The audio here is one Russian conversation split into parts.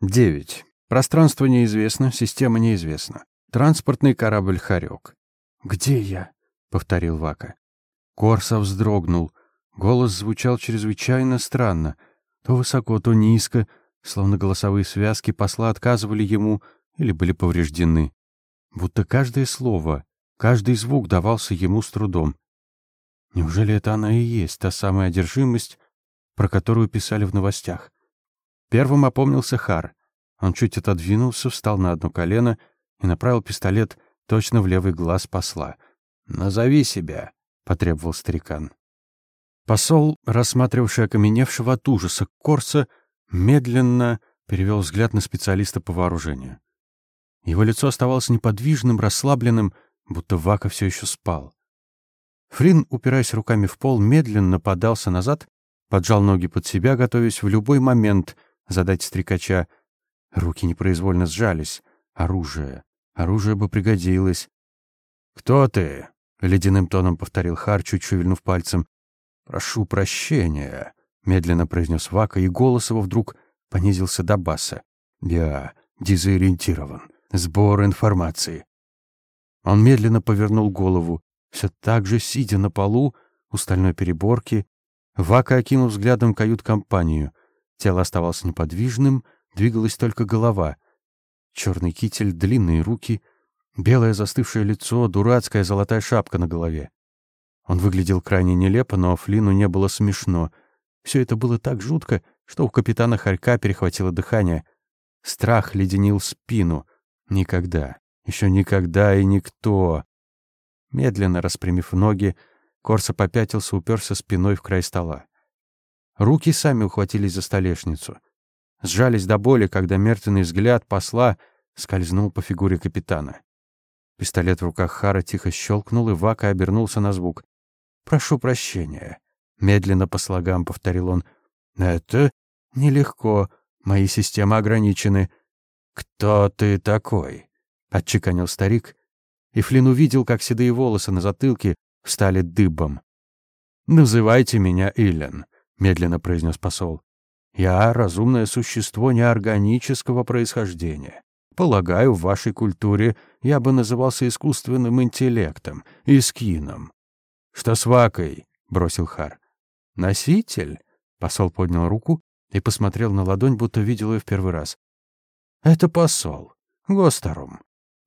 9. Пространство неизвестно, система неизвестна. Транспортный корабль «Харек». «Где я?» — повторил Вака. Корса вздрогнул. Голос звучал чрезвычайно странно. То высоко, то низко, словно голосовые связки посла отказывали ему или были повреждены. Будто каждое слово, каждый звук давался ему с трудом. Неужели это она и есть, та самая одержимость, про которую писали в новостях? Первым опомнился Хар. Он чуть отодвинулся, встал на одно колено и направил пистолет точно в левый глаз посла. «Назови себя», — потребовал старикан. Посол, рассматривавший окаменевшего от ужаса Корса, медленно перевел взгляд на специалиста по вооружению. Его лицо оставалось неподвижным, расслабленным, будто Вака все еще спал. Фрин, упираясь руками в пол, медленно подался назад, поджал ноги под себя, готовясь в любой момент задать стрекача. Руки непроизвольно сжались. Оружие. Оружие бы пригодилось. «Кто ты?» — ледяным тоном повторил Хар, чуть шевельнув пальцем. «Прошу прощения», — медленно произнес Вака, и голос его вдруг понизился до баса. «Я дезориентирован. Сбор информации». Он медленно повернул голову, все так же, сидя на полу у стальной переборки. Вака окинул взглядом кают-компанию. Тело оставалось неподвижным, двигалась только голова. Черный китель, длинные руки, белое застывшее лицо, дурацкая золотая шапка на голове. Он выглядел крайне нелепо, но Флину не было смешно. Все это было так жутко, что у капитана Харька перехватило дыхание. Страх леденил спину. Никогда, еще никогда и никто. Медленно распрямив ноги, Корса попятился, уперся спиной в край стола. Руки сами ухватились за столешницу. Сжались до боли, когда мертвенный взгляд посла скользнул по фигуре капитана. Пистолет в руках Хара тихо щелкнул, и Вака обернулся на звук. «Прошу прощения», — медленно по слогам повторил он. «Это нелегко. Мои системы ограничены». «Кто ты такой?» — отчеканил старик, и Флин увидел, как седые волосы на затылке встали дыбом. «Называйте меня Иллен», — медленно произнес посол. «Я разумное существо неорганического происхождения. Полагаю, в вашей культуре я бы назывался искусственным интеллектом, искином». «Что с Вакой?» — бросил Хар. «Носитель?» — посол поднял руку и посмотрел на ладонь, будто видел ее в первый раз. «Это посол. Госторум.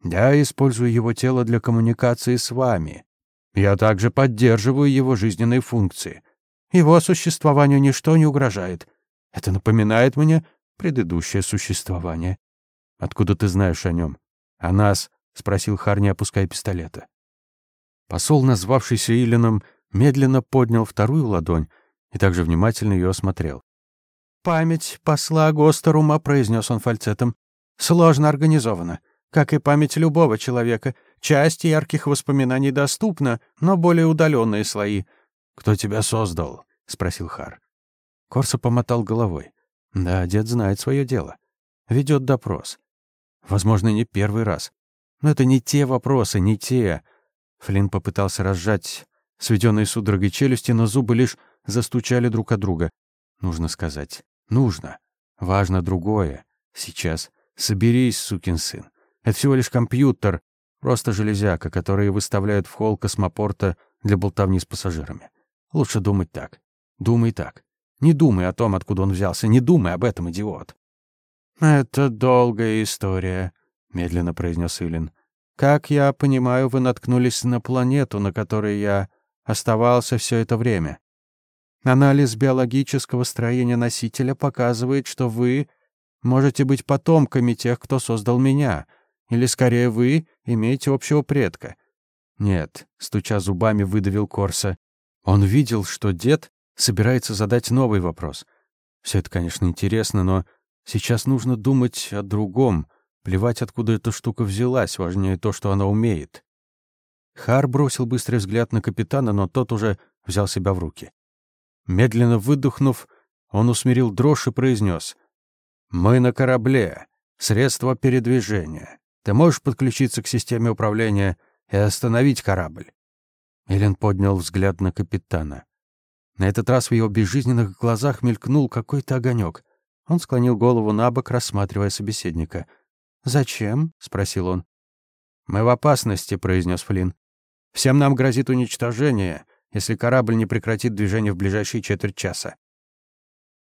Я использую его тело для коммуникации с вами. Я также поддерживаю его жизненные функции. Его существованию ничто не угрожает. Это напоминает мне предыдущее существование. Откуда ты знаешь о нем? О нас? спросил Харни, опуская пистолета. Посол, назвавшийся Илином, медленно поднял вторую ладонь и также внимательно ее осмотрел. «Память посла Гостерума», — произнес он фальцетом, — «сложно организована. Как и память любого человека, часть ярких воспоминаний доступна, но более удаленные слои. «Кто тебя создал?» — спросил Хар. Корса помотал головой. «Да, дед знает свое дело. Ведет допрос. Возможно, не первый раз. Но это не те вопросы, не те...» Флинн попытался разжать сведенные судорогой челюсти, но зубы лишь застучали друг от друга. Нужно сказать. Нужно. Важно другое. Сейчас. Соберись, сукин сын. Это всего лишь компьютер, просто железяка, которые выставляют в холл космопорта для болтовни с пассажирами. Лучше думать так. Думай так. Не думай о том, откуда он взялся. Не думай об этом, идиот. «Это долгая история», — медленно произнес Илин. «Как я понимаю, вы наткнулись на планету, на которой я оставался все это время. Анализ биологического строения носителя показывает, что вы можете быть потомками тех, кто создал меня — или, скорее, вы имеете общего предка?» «Нет», — стуча зубами, выдавил Корса. Он видел, что дед собирается задать новый вопрос. Все это, конечно, интересно, но сейчас нужно думать о другом. Плевать, откуда эта штука взялась, важнее то, что она умеет. Хар бросил быстрый взгляд на капитана, но тот уже взял себя в руки. Медленно выдохнув, он усмирил дрожь и произнес. «Мы на корабле. Средство передвижения. Ты можешь подключиться к системе управления и остановить корабль?» Эллен поднял взгляд на капитана. На этот раз в его безжизненных глазах мелькнул какой-то огонек. Он склонил голову на бок, рассматривая собеседника. «Зачем?» — спросил он. «Мы в опасности», — произнес Флинн. «Всем нам грозит уничтожение, если корабль не прекратит движение в ближайшие четверть часа».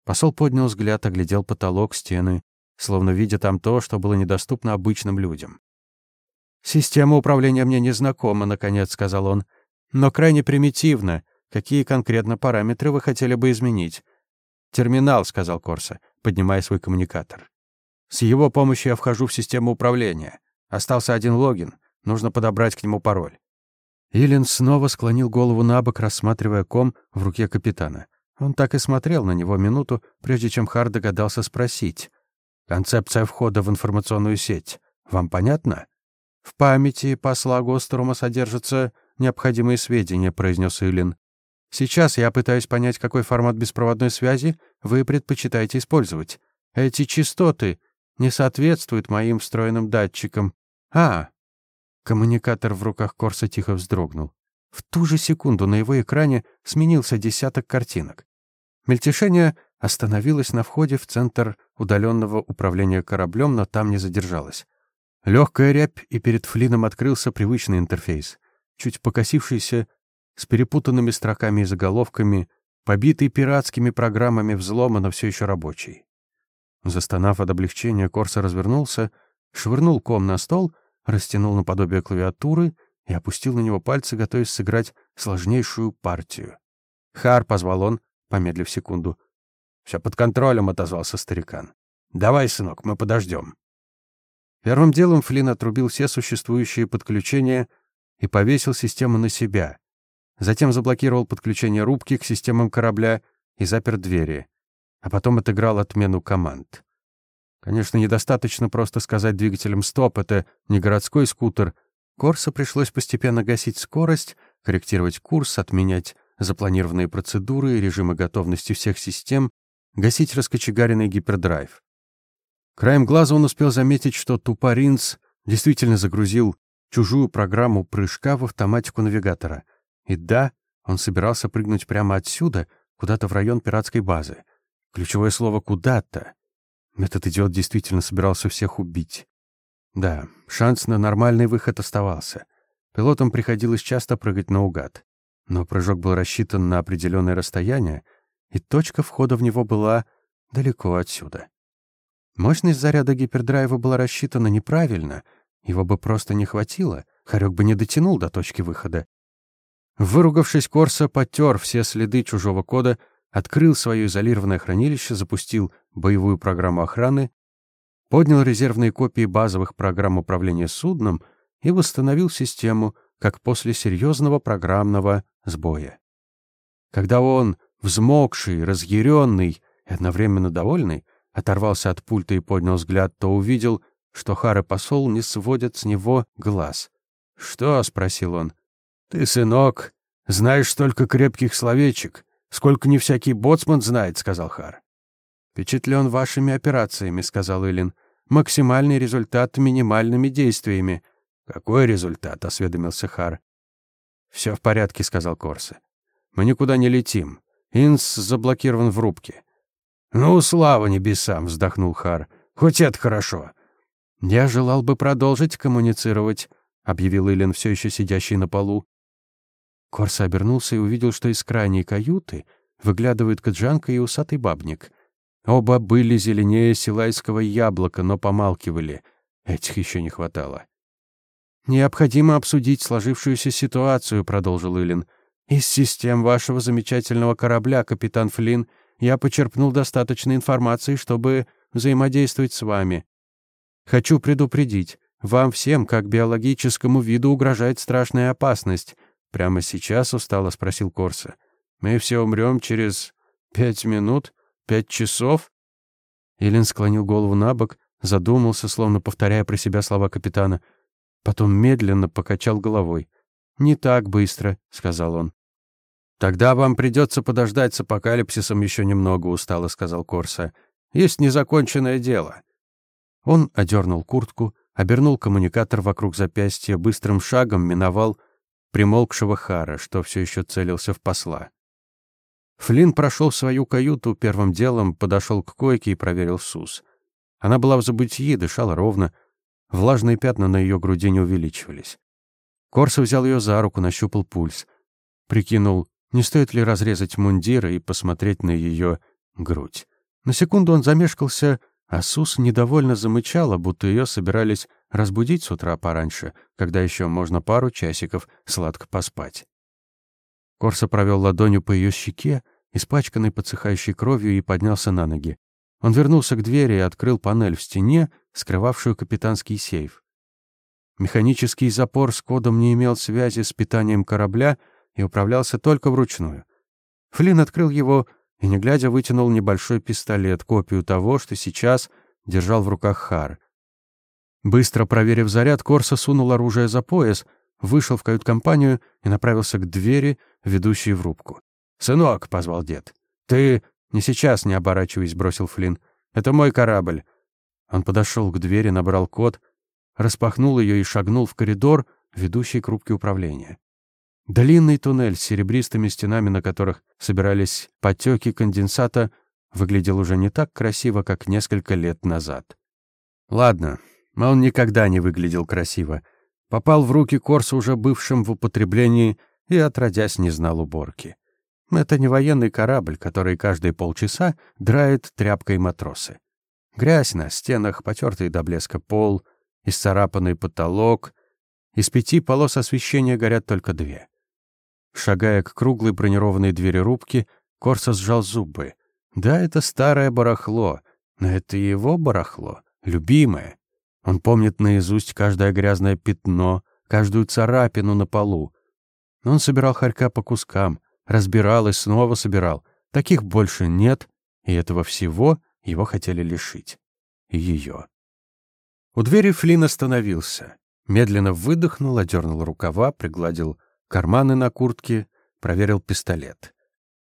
Посол поднял взгляд, оглядел потолок, стены, словно видя там то, что было недоступно обычным людям. «Система управления мне незнакома», — наконец сказал он. «Но крайне примитивна. Какие конкретно параметры вы хотели бы изменить?» «Терминал», — сказал Корса, поднимая свой коммуникатор. «С его помощью я вхожу в систему управления. Остался один логин. Нужно подобрать к нему пароль». Илин снова склонил голову на бок, рассматривая ком в руке капитана. Он так и смотрел на него минуту, прежде чем Хар догадался спросить. «Концепция входа в информационную сеть. Вам понятно?» «В памяти посла Гостерума содержатся необходимые сведения», — произнес Илин. «Сейчас я пытаюсь понять, какой формат беспроводной связи вы предпочитаете использовать. Эти частоты не соответствуют моим встроенным датчикам. А!» Коммуникатор в руках Корса тихо вздрогнул. В ту же секунду на его экране сменился десяток картинок. Мельтешение остановилось на входе в центр удаленного управления кораблем, но там не задержалось. Легкая рябь, и перед Флином открылся привычный интерфейс. Чуть покосившийся, с перепутанными строками и заголовками, побитый пиратскими программами взлома, но все еще рабочий. Застонав от облегчения, Корса развернулся, швырнул ком на стол, растянул наподобие клавиатуры и опустил на него пальцы, готовясь сыграть сложнейшую партию. «Хар», — позвал он, помедлив секунду. «Все под контролем», — отозвался старикан. «Давай, сынок, мы подождем». Первым делом Флинн отрубил все существующие подключения и повесил систему на себя. Затем заблокировал подключение рубки к системам корабля и запер двери. А потом отыграл отмену команд. Конечно, недостаточно просто сказать двигателям «стоп», это не городской скутер. Корса пришлось постепенно гасить скорость, корректировать курс, отменять запланированные процедуры и режимы готовности всех систем, гасить раскочегаренный гипердрайв. Краем глаза он успел заметить, что Тупаринц действительно загрузил чужую программу прыжка в автоматику навигатора. И да, он собирался прыгнуть прямо отсюда, куда-то в район пиратской базы. Ключевое слово «куда-то». Этот идиот действительно собирался всех убить. Да, шанс на нормальный выход оставался. Пилотам приходилось часто прыгать наугад. Но прыжок был рассчитан на определенное расстояние, и точка входа в него была далеко отсюда. Мощность заряда гипердрайва была рассчитана неправильно, его бы просто не хватило, Харек бы не дотянул до точки выхода. Выругавшись, Корса потер все следы чужого кода, открыл свое изолированное хранилище, запустил боевую программу охраны, поднял резервные копии базовых программ управления судном и восстановил систему, как после серьезного программного сбоя. Когда он, взмокший, разъяренный и одновременно довольный, оторвался от пульта и поднял взгляд, то увидел, что Хар и посол не сводят с него глаз. «Что?» — спросил он. «Ты, сынок, знаешь столько крепких словечек, сколько не всякий боцман знает», — сказал Хар. «Впечатлен вашими операциями», — сказал Илин. «Максимальный результат минимальными действиями». «Какой результат?» — осведомился Хар. «Все в порядке», — сказал Корсе. «Мы никуда не летим. Инс заблокирован в рубке. «Ну, слава небесам!» — вздохнул Хар. «Хоть это хорошо!» «Я желал бы продолжить коммуницировать», — объявил Илен, все еще сидящий на полу. Корса обернулся и увидел, что из крайней каюты выглядывают Каджанка и усатый бабник. Оба были зеленее силайского яблока, но помалкивали. Этих еще не хватало. «Необходимо обсудить сложившуюся ситуацию», — продолжил Илин. «Из систем вашего замечательного корабля, капитан Флинн, я почерпнул достаточно информации, чтобы взаимодействовать с вами. Хочу предупредить, вам всем, как биологическому виду, угрожает страшная опасность. Прямо сейчас устало спросил Корса. Мы все умрем через пять минут, пять часов? Илин склонил голову на бок, задумался, словно повторяя про себя слова капитана. Потом медленно покачал головой. «Не так быстро», — сказал он. «Тогда вам придется подождать с апокалипсисом еще немного», — устало сказал Корса. «Есть незаконченное дело». Он одернул куртку, обернул коммуникатор вокруг запястья, быстрым шагом миновал примолкшего Хара, что все еще целился в посла. Флинн прошел в свою каюту, первым делом подошел к койке и проверил СУС. Она была в забытии, дышала ровно. Влажные пятна на ее груди не увеличивались. Корсо взял ее за руку, нащупал пульс. Прикинул, не стоит ли разрезать мундир и посмотреть на ее грудь. На секунду он замешкался, а Сус недовольно замычала, будто ее собирались разбудить с утра пораньше, когда еще можно пару часиков сладко поспать. Корса провел ладонью по ее щеке, испачканной подсыхающей кровью, и поднялся на ноги. Он вернулся к двери и открыл панель в стене, скрывавшую капитанский сейф. Механический запор с кодом не имел связи с питанием корабля и управлялся только вручную. Флинн открыл его и, не глядя, вытянул небольшой пистолет, копию того, что сейчас держал в руках Хар. Быстро проверив заряд, Корса сунул оружие за пояс, вышел в кают-компанию и направился к двери, ведущей в рубку. «Сынок», — позвал дед, — «ты...» «Не сейчас, не оборачиваясь», — бросил Флинн. «Это мой корабль». Он подошел к двери, набрал код, распахнул ее и шагнул в коридор, ведущий к рубке управления. Длинный туннель с серебристыми стенами, на которых собирались потеки конденсата, выглядел уже не так красиво, как несколько лет назад. Ладно, он никогда не выглядел красиво. Попал в руки Корса, уже бывшим в употреблении, и, отродясь, не знал уборки. Это не военный корабль, который каждые полчаса драет тряпкой матросы. Грязь на стенах, потертый до блеска пол, исцарапанный потолок. Из пяти полос освещения горят только две. Шагая к круглой бронированной двери рубки, Корса сжал зубы. Да, это старое барахло, но это его барахло, любимое. Он помнит наизусть каждое грязное пятно, каждую царапину на полу. Он собирал хорька по кускам, разбирал и снова собирал. Таких больше нет, и этого всего его хотели лишить. Ее. У двери Флинн остановился. Медленно выдохнул, одернул рукава, пригладил карманы на куртке, проверил пистолет.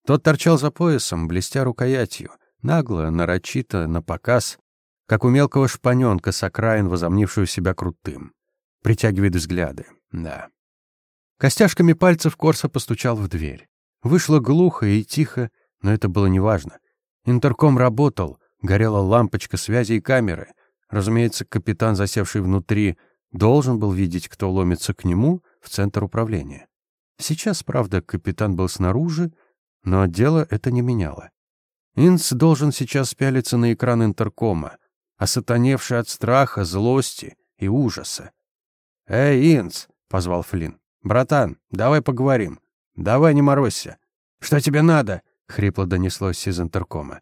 Тот торчал за поясом, блестя рукоятью, нагло, нарочито, на показ, как у мелкого шпаненка с окраин, возомнившую себя крутым. Притягивает взгляды, да. Костяшками пальцев Корса постучал в дверь. Вышло глухо и тихо, но это было неважно. Интерком работал, горела лампочка связи и камеры. Разумеется, капитан, засевший внутри, должен был видеть, кто ломится к нему в центр управления. Сейчас, правда, капитан был снаружи, но дело это не меняло. Инс должен сейчас пялиться на экран интеркома, осатаневший от страха, злости и ужаса. «Эй, Инс!» — позвал Флинн. «Братан, давай поговорим. Давай не морозься. Что тебе надо?» — хрипло донеслось из интеркома.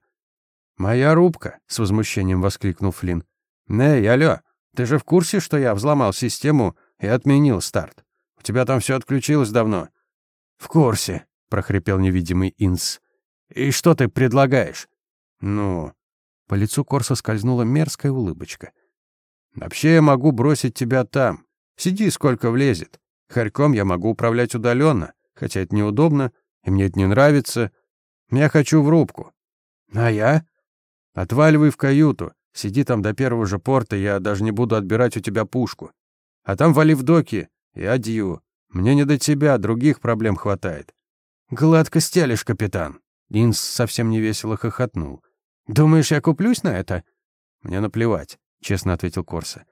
«Моя рубка!» — с возмущением воскликнул Флинн. «Эй, алло, ты же в курсе, что я взломал систему и отменил старт?» У тебя там все отключилось давно». «В курсе», — прохрипел невидимый Инс. «И что ты предлагаешь?» «Ну...» По лицу Корса скользнула мерзкая улыбочка. «Вообще я могу бросить тебя там. Сиди, сколько влезет. Харьком я могу управлять удаленно, хотя это неудобно, и мне это не нравится. Я хочу в рубку». «А я?» «Отваливай в каюту. Сиди там до первого же порта, я даже не буду отбирать у тебя пушку. А там вали в доки, и адью. Мне не до тебя, других проблем хватает. Гладко стелишь, капитан. Инс совсем невесело хохотнул. Думаешь, я куплюсь на это? Мне наплевать, честно ответил Корса.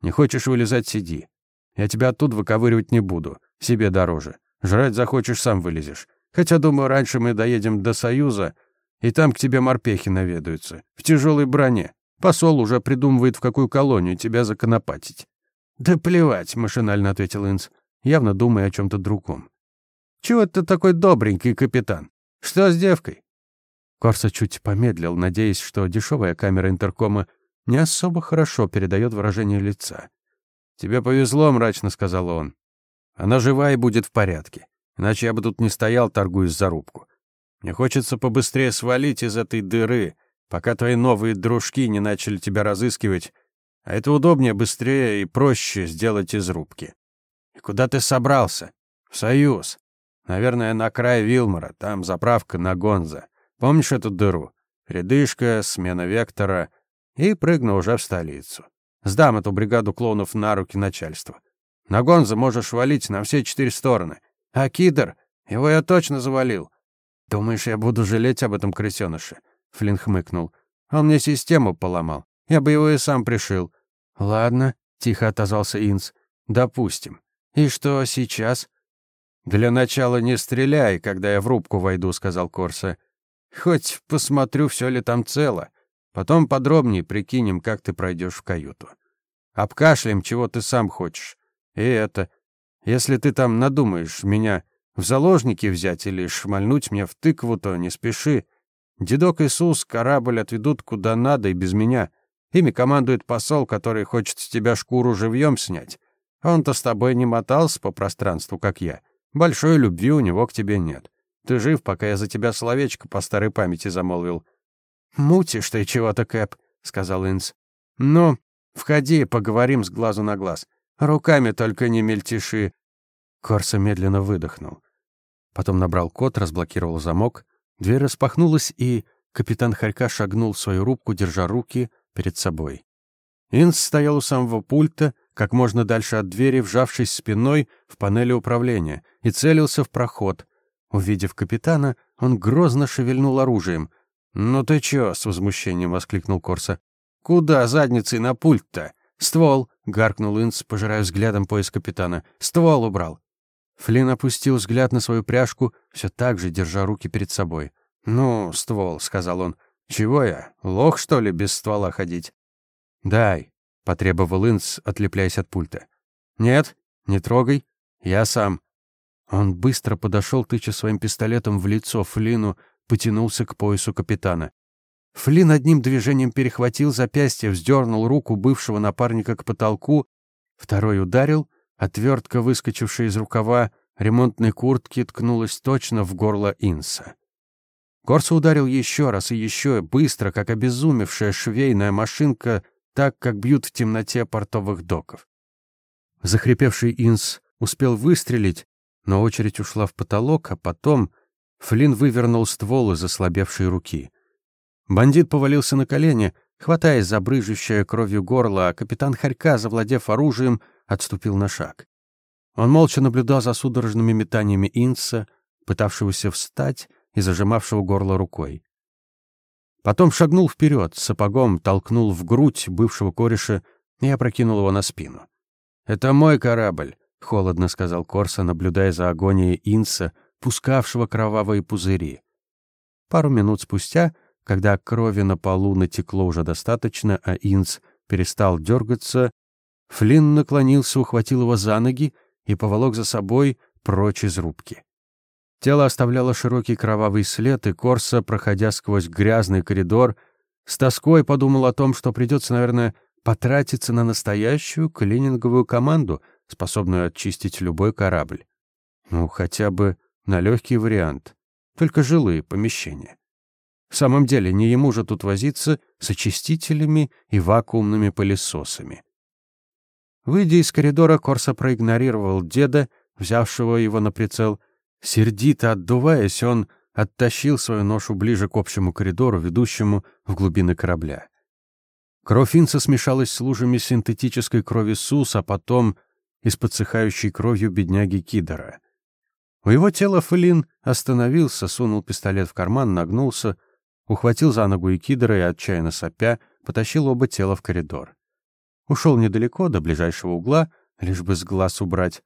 Не хочешь вылезать, сиди. Я тебя оттуда выковыривать не буду. Себе дороже. Жрать захочешь, сам вылезешь. Хотя, думаю, раньше мы доедем до Союза, и там к тебе морпехи наведаются. В тяжелой броне. Посол уже придумывает, в какую колонию тебя законопатить. «Да плевать», — машинально ответил Инс, явно думая о чем-то другом. «Чего ты такой добренький, капитан? Что с девкой?» Корса чуть помедлил, надеясь, что дешевая камера интеркома не особо хорошо передает выражение лица. «Тебе повезло», — мрачно сказал он. «Она жива и будет в порядке. Иначе я бы тут не стоял, торгуясь за рубку. Мне хочется побыстрее свалить из этой дыры, пока твои новые дружки не начали тебя разыскивать а это удобнее, быстрее и проще сделать из рубки. И куда ты собрался? В Союз. Наверное, на край Вилмора, там заправка на Гонза. Помнишь эту дыру? Передышка, смена вектора. И прыгну уже в столицу. Сдам эту бригаду клоунов на руки начальства. На Гонза можешь валить на все четыре стороны. А Кидр, его я точно завалил. «Думаешь, я буду жалеть об этом крысёныше?» Флинн хмыкнул. «Он мне систему поломал. Я бы его и сам пришил». «Ладно», — тихо отозвался Инс. «Допустим. И что сейчас?» «Для начала не стреляй, когда я в рубку войду», — сказал Корса. «Хоть посмотрю, все ли там цело. Потом подробнее прикинем, как ты пройдешь в каюту. Обкашляем, чего ты сам хочешь. И это, если ты там надумаешь меня в заложники взять или шмальнуть мне в тыкву, то не спеши. Дедок Иисус корабль отведут куда надо и без меня. Ими командует посол, который хочет с тебя шкуру живьем снять. Он-то с тобой не мотался по пространству, как я. Большой любви у него к тебе нет. Ты жив, пока я за тебя словечко по старой памяти замолвил. «Мутишь ты чего-то, Кэп», — сказал Инс. «Ну, входи, поговорим с глазу на глаз. Руками только не мельтеши». Корса медленно выдохнул. Потом набрал код, разблокировал замок. Дверь распахнулась, и капитан Харька шагнул в свою рубку, держа руки перед собой. Инс стоял у самого пульта, как можно дальше от двери, вжавшись спиной в панели управления, и целился в проход. Увидев капитана, он грозно шевельнул оружием — «Ну ты чё?» — с возмущением воскликнул Корса. «Куда задницей на пульт-то? Ствол!» — гаркнул Инс, пожирая взглядом пояс капитана. «Ствол убрал!» Флинн опустил взгляд на свою пряжку, все так же держа руки перед собой. «Ну, ствол», — сказал он. «Чего я? Лох, что ли, без ствола ходить?» «Дай», — потребовал Инс, отлепляясь от пульта. «Нет, не трогай. Я сам». Он быстро подошел, тыча своим пистолетом в лицо Флину, потянулся к поясу капитана. Флинн одним движением перехватил запястье, вздернул руку бывшего напарника к потолку, второй ударил, отвертка, выскочившая из рукава ремонтной куртки, ткнулась точно в горло Инса. Корса ударил еще раз и еще, быстро, как обезумевшая швейная машинка, так, как бьют в темноте портовых доков. Захрипевший Инс успел выстрелить, но очередь ушла в потолок, а потом Флинн вывернул ствол из ослабевшей руки. Бандит повалился на колени, хватаясь за брыжущее кровью горло, а капитан Харька, завладев оружием, отступил на шаг. Он молча наблюдал за судорожными метаниями Инса, пытавшегося встать и зажимавшего горло рукой. Потом шагнул вперед, сапогом толкнул в грудь бывшего кореша и опрокинул его на спину. «Это мой корабль», — холодно сказал Корса, наблюдая за агонией Инса, пускавшего кровавые пузыри. Пару минут спустя, когда крови на полу натекло уже достаточно, а Инс перестал дергаться, Флинн наклонился, ухватил его за ноги и поволок за собой прочь из рубки. Тело оставляло широкий кровавый след, и Корса, проходя сквозь грязный коридор, с тоской подумал о том, что придется, наверное, потратиться на настоящую клининговую команду, способную очистить любой корабль. Ну, хотя бы на легкий вариант. Только жилые помещения. В самом деле, не ему же тут возиться с очистителями и вакуумными пылесосами. Выйдя из коридора, Корса проигнорировал деда, взявшего его на прицел. Сердито отдуваясь, он оттащил свою ношу ближе к общему коридору, ведущему в глубины корабля. Кровь Инца смешалась с лужами синтетической крови Сус, а потом и с подсыхающей кровью бедняги Кидора. У его тела Флинн остановился, сунул пистолет в карман, нагнулся, ухватил за ногу и кидера и, отчаянно сопя, потащил оба тела в коридор. Ушел недалеко, до ближайшего угла, лишь бы с глаз убрать.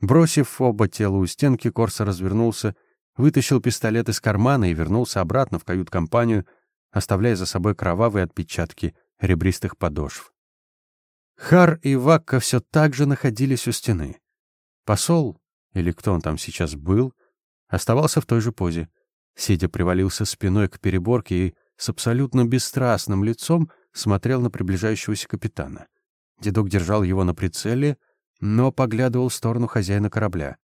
Бросив оба тела у стенки, Корса развернулся, вытащил пистолет из кармана и вернулся обратно в кают-компанию, оставляя за собой кровавые отпечатки ребристых подошв. Хар и Вакка все так же находились у стены. Посол, или кто он там сейчас был, оставался в той же позе. Сидя привалился спиной к переборке и с абсолютно бесстрастным лицом смотрел на приближающегося капитана. Дедок держал его на прицеле, но поглядывал в сторону хозяина корабля.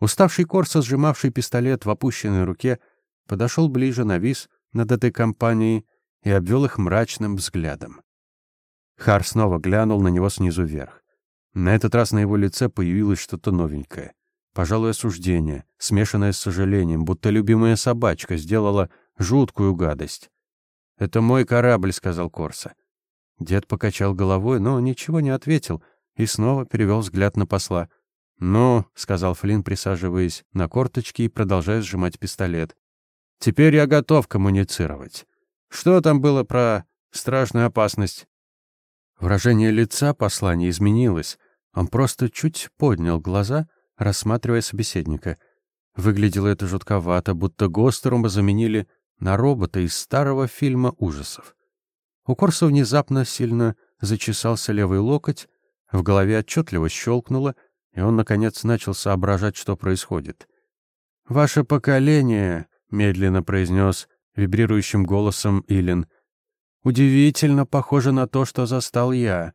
Уставший Корса, сжимавший пистолет в опущенной руке, подошел ближе, навис над этой компанией и обвел их мрачным взглядом. Хар снова глянул на него снизу вверх. На этот раз на его лице появилось что-то новенькое. Пожалуй, осуждение, смешанное с сожалением, будто любимая собачка сделала жуткую гадость. «Это мой корабль», — сказал Корса. Дед покачал головой, но ничего не ответил и снова перевел взгляд на посла. «Ну», — сказал Флинн, присаживаясь на корточки и продолжая сжимать пистолет. Теперь я готов коммуницировать. Что там было про страшную опасность?» Выражение лица посла не изменилось. Он просто чуть поднял глаза, рассматривая собеседника. Выглядело это жутковато, будто Гостерума заменили на робота из старого фильма ужасов. У Корса внезапно сильно зачесался левый локоть, в голове отчетливо щелкнуло, и он, наконец, начал соображать, что происходит. «Ваше поколение», — медленно произнес вибрирующим голосом Илин, — «удивительно похоже на то, что застал я.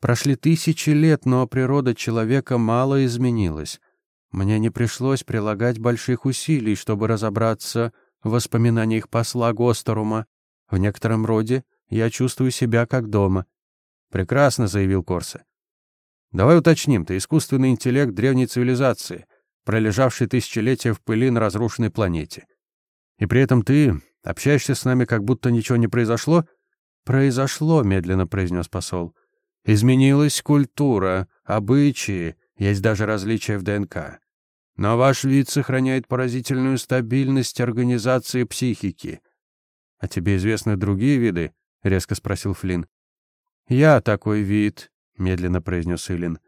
Прошли тысячи лет, но природа человека мало изменилась. Мне не пришлось прилагать больших усилий, чтобы разобраться в воспоминаниях посла Гостерума. В некотором роде я чувствую себя как дома. Прекрасно, заявил Корсе. Давай уточним, ты искусственный интеллект древней цивилизации, пролежавший тысячелетия в пыли на разрушенной планете. И при этом ты общаешься с нами, как будто ничего не произошло? Произошло, медленно произнес посол. Изменилась культура, обычаи, есть даже различия в ДНК. Но ваш вид сохраняет поразительную стабильность организации психики. А тебе известны другие виды? резко спросил Флинн. Я такой вид, медленно произнес Илин.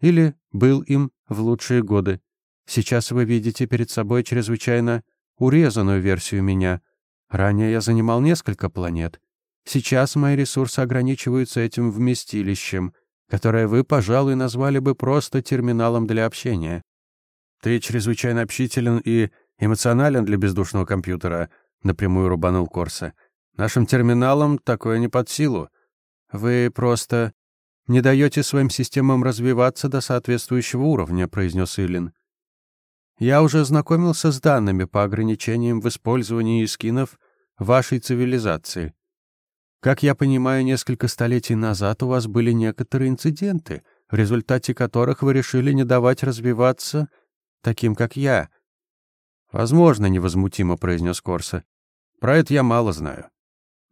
Или был им в лучшие годы. Сейчас вы видите перед собой чрезвычайно урезанную версию меня. Ранее я занимал несколько планет. Сейчас мои ресурсы ограничиваются этим вместилищем, которое вы, пожалуй, назвали бы просто терминалом для общения. Ты чрезвычайно общителен и эмоционален для бездушного компьютера, напрямую рубанул Корса. Нашим терминалам такое не под силу. Вы просто не даете своим системам развиваться до соответствующего уровня, произнес Илин. Я уже ознакомился с данными по ограничениям в использовании скинов вашей цивилизации. Как я понимаю, несколько столетий назад у вас были некоторые инциденты, в результате которых вы решили не давать развиваться таким, как я. Возможно, невозмутимо произнес Корса. Про это я мало знаю.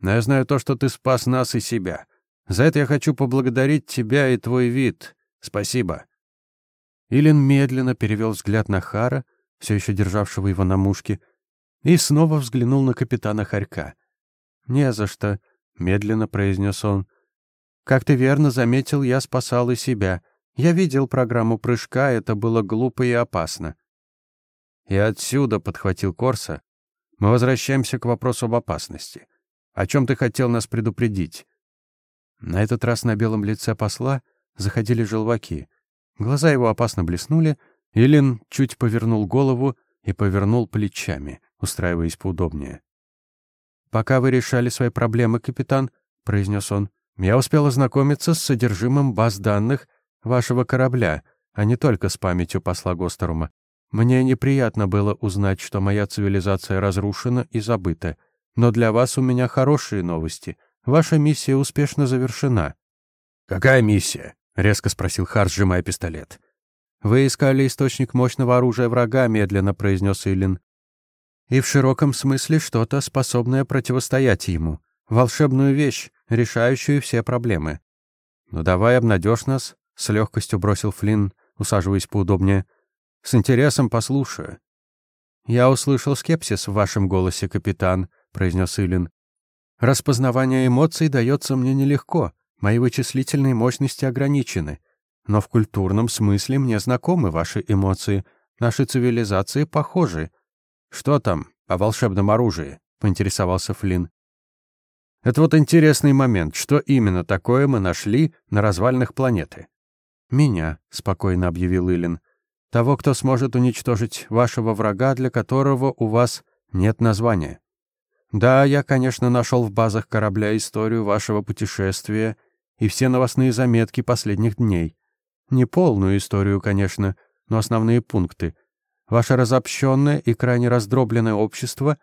Но я знаю то, что ты спас нас и себя. За это я хочу поблагодарить тебя и твой вид. Спасибо. Илин медленно перевел взгляд на Хара, все еще державшего его на мушке, и снова взглянул на капитана Харька. «Не за что», — медленно произнес он. «Как ты верно заметил, я спасал и себя. Я видел программу прыжка, это было глупо и опасно». «И отсюда», — подхватил Корса, — «мы возвращаемся к вопросу об опасности. О чем ты хотел нас предупредить?» На этот раз на белом лице посла заходили желваки. Глаза его опасно блеснули, Илин чуть повернул голову и повернул плечами, устраиваясь поудобнее. «Пока вы решали свои проблемы, капитан», — произнес он, — «я успел ознакомиться с содержимым баз данных вашего корабля, а не только с памятью посла Гостерума. Мне неприятно было узнать, что моя цивилизация разрушена и забыта. Но для вас у меня хорошие новости. Ваша миссия успешно завершена». «Какая миссия?» — резко спросил Хар, сжимая пистолет. «Вы искали источник мощного оружия врага», — медленно произнес Илин и в широком смысле что-то, способное противостоять ему. Волшебную вещь, решающую все проблемы. «Ну давай обнадежь нас», — с легкостью бросил Флинн, усаживаясь поудобнее. «С интересом послушаю». «Я услышал скепсис в вашем голосе, капитан», — произнес Илин. «Распознавание эмоций дается мне нелегко, мои вычислительные мощности ограничены. Но в культурном смысле мне знакомы ваши эмоции, наши цивилизации похожи, «Что там о волшебном оружии?» — поинтересовался Флинн. «Это вот интересный момент. Что именно такое мы нашли на развалинах планеты?» «Меня», — спокойно объявил Илин. «Того, кто сможет уничтожить вашего врага, для которого у вас нет названия. Да, я, конечно, нашел в базах корабля историю вашего путешествия и все новостные заметки последних дней. Не полную историю, конечно, но основные пункты. Ваше разобщенное и крайне раздробленное общество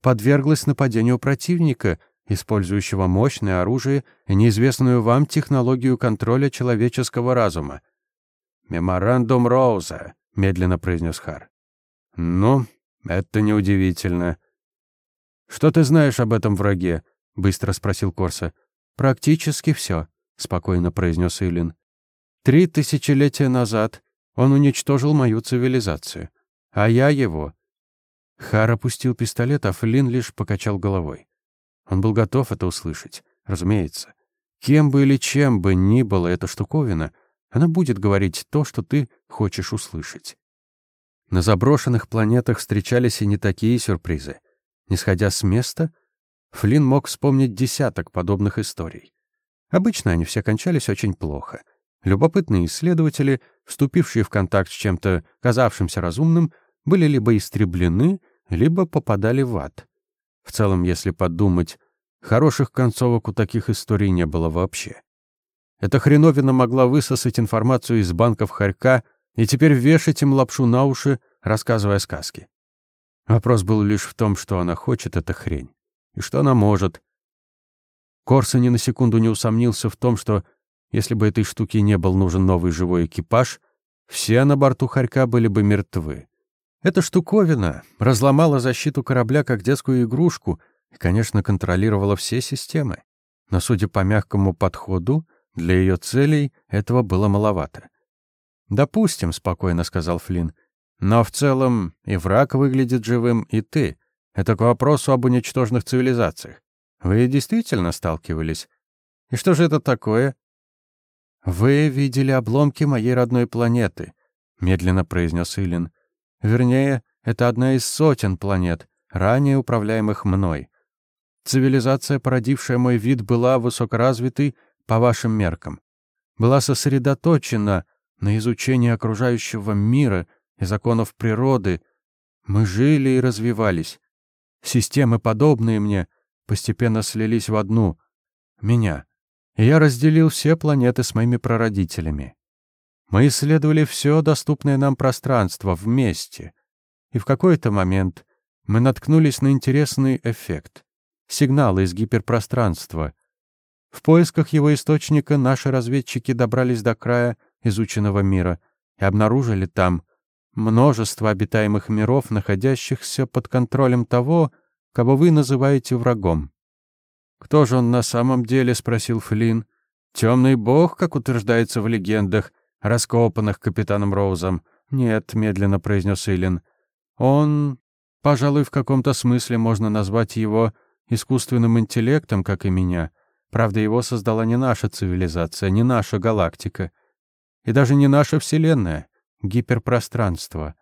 подверглось нападению противника, использующего мощное оружие и неизвестную вам технологию контроля человеческого разума. «Меморандум Роуза», — медленно произнес Хар. «Ну, это неудивительно». «Что ты знаешь об этом враге?» — быстро спросил Корса. «Практически все», — спокойно произнес Илин. «Три тысячелетия назад он уничтожил мою цивилизацию а я его. Хар опустил пистолет, а Флинн лишь покачал головой. Он был готов это услышать, разумеется. Кем бы или чем бы ни была эта штуковина, она будет говорить то, что ты хочешь услышать. На заброшенных планетах встречались и не такие сюрпризы. Не сходя с места, Флинн мог вспомнить десяток подобных историй. Обычно они все кончались очень плохо. Любопытные исследователи, вступившие в контакт с чем-то казавшимся разумным, были либо истреблены, либо попадали в ад. В целом, если подумать, хороших концовок у таких историй не было вообще. Эта хреновина могла высосать информацию из банков Харька и теперь вешать им лапшу на уши, рассказывая сказки. Вопрос был лишь в том, что она хочет, эта хрень, и что она может. Корса ни на секунду не усомнился в том, что если бы этой штуке не был нужен новый живой экипаж, все на борту Харька были бы мертвы. Эта штуковина разломала защиту корабля как детскую игрушку и, конечно, контролировала все системы. Но, судя по мягкому подходу, для ее целей этого было маловато. «Допустим», — спокойно сказал Флинн. «Но в целом и враг выглядит живым, и ты. Это к вопросу об уничтоженных цивилизациях. Вы действительно сталкивались? И что же это такое?» «Вы видели обломки моей родной планеты», — медленно произнес Илин. Вернее, это одна из сотен планет, ранее управляемых мной. Цивилизация, породившая мой вид, была высокоразвитой по вашим меркам. Была сосредоточена на изучении окружающего мира и законов природы. Мы жили и развивались. Системы, подобные мне, постепенно слились в одну — меня. И я разделил все планеты с моими прародителями. Мы исследовали все доступное нам пространство вместе. И в какой-то момент мы наткнулись на интересный эффект. Сигналы из гиперпространства. В поисках его источника наши разведчики добрались до края изученного мира и обнаружили там множество обитаемых миров, находящихся под контролем того, кого вы называете врагом. «Кто же он на самом деле?» — спросил Флинн. «Темный бог, как утверждается в легендах, раскопанных капитаном Роузом. Нет, медленно произнес Илин. Он, пожалуй, в каком-то смысле можно назвать его искусственным интеллектом, как и меня. Правда, его создала не наша цивилизация, не наша галактика. И даже не наша Вселенная, гиперпространство.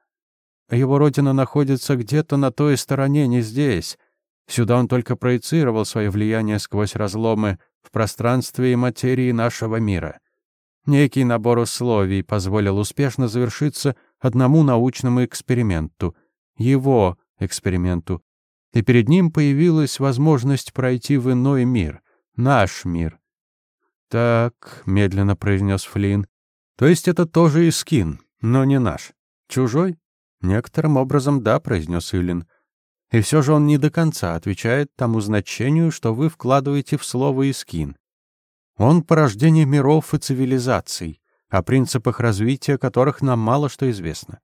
Его родина находится где-то на той стороне, не здесь. Сюда он только проецировал свое влияние сквозь разломы в пространстве и материи нашего мира. Некий набор условий позволил успешно завершиться одному научному эксперименту, его эксперименту, и перед ним появилась возможность пройти в иной мир, наш мир. «Так», — медленно произнес Флинн, — «то есть это тоже Искин, но не наш. Чужой?» «Некоторым образом да», — произнес Илин. «И все же он не до конца отвечает тому значению, что вы вкладываете в слово «Искин». Он — порождение миров и цивилизаций, о принципах развития которых нам мало что известно.